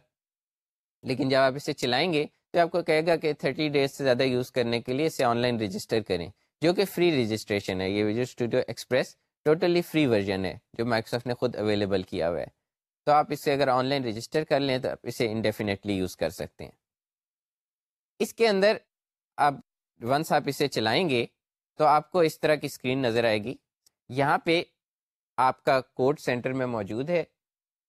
لیکن جب آپ اسے چلائیں گے تو آپ کو کہے گا کہ تھرٹی ڈیز سے زیادہ یوز کرنے کے لیے اسے آن لائن رجسٹر کریں، جو کہ فری رجسٹریشن ہے۔ یہ visual studio express totally free version ہے، جو مائکروسافٹ نے خود اویلیبل کیا ہوا ہے۔ تو آپ اسے اگر آن لائن رجسٹر کر لیں تو آپ اسے انڈیفینیٹلی یوز کر سکتے ہیں۔ اس کے اندر آپ ونس آپ اسے چلائیں گے تو آپ کو اس طرح کی اسکرین نظر آئے گی۔ یہاں پہ آپ کا کوڈ سینٹر میں موجود ہے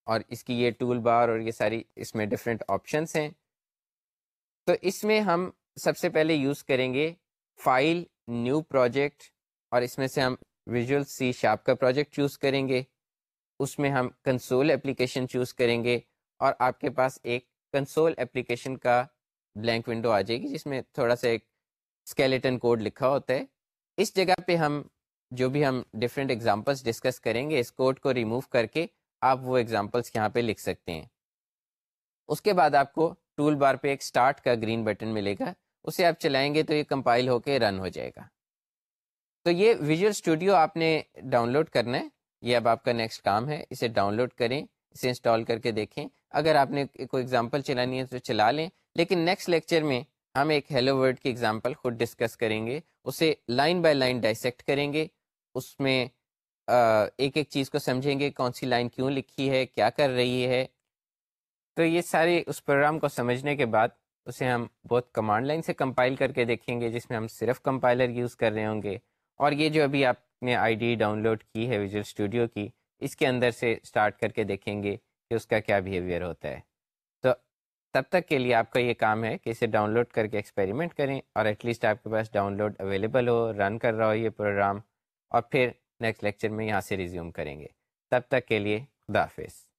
اور اس کی یہ ٹول بار اور یہ ساری اس میں ڈفرینٹ آپشنس ہیں۔ تو اس میں ہم سب سے پہلے یوز کریں گے فائل نیو پروجیکٹ اور اس میں سے ہم ویژول سی شاپ کا پروجیکٹ چوز کریں گے۔ اس میں ہم کنسول اپلیکیشن چوز کریں گے اور آپ کے پاس ایک کنسول اپلیکیشن کا بلینک ونڈو آ جائے گی، جس میں تھوڑا سا ایک اسکیلیٹن کوڈ لکھا ہوتا ہے۔ اس جگہ پہ ہم جو بھی ہم ڈفرینٹ ایگزامپلس ڈسکس کریں گے، اس کوڈ کو ریموو کر کے آپ وہ ایگزامپلس یہاں پہ لکھ سکتے ہیں۔ اس کے بعد آپ کو ٹول بار پہ ایک اسٹارٹ کا گرین بٹن ملے گا۔ اسے آپ چلائیں گے تو یہ کمپائل ہو کے رن ہو جائے گا۔ تو یہ ویژول اسٹوڈیو آپ نے ڈاؤن لوڈ کرنا ہے۔ یہ اب آپ کا نیکسٹ کام ہے، اسے ڈاؤن لوڈ کریں، اسے انسٹال کر کے دیکھیں۔ اگر آپ نے کوئی ایگزامپل چلانی ہے تو چلا لیں۔ لیکن نیکسٹ لیکچر میں ہم ایک ہیلو ورڈ کی ایگزامپل خود ڈسکس کریں گے۔ اسے لائن بائی لائن ڈائسیکٹ کریں گے۔ اس میں ایک ایک چیز کو سمجھیں گے۔ کون سی لائن کیوں لکھی ہے، کیا کر رہی ہے۔ تو یہ سارے اس پروگرام کو سمجھنے کے بعد اسے ہم بہت کمانڈ لائن سے کمپائل کر کے دیکھیں گے، جس میں ہم صرف کمپائلر یوز کر رہے ہوں گے۔ اور یہ جو ابھی آپ نے آئی ڈی ڈاؤن لوڈ کی ہے ویژول اسٹوڈیو کی، اس کے اندر سے اسٹارٹ کر کے دیکھیں گے کہ اس کا کیا بیہیویئر ہوتا ہے۔ تو تب تک کے لیے آپ کا یہ کام ہے کہ اسے ڈاؤن لوڈ کر کے ایکسپیریمنٹ کریں اور ایٹ لیسٹ آپ کے پاس ڈاؤن لوڈ اویلیبل ہو رن کر رہا ہو یہ پروگرام اور پھر نیکسٹ لیکچر میں یہاں سے ریزیوم کریں گے۔ تب تک کے لیے خدا حافظ۔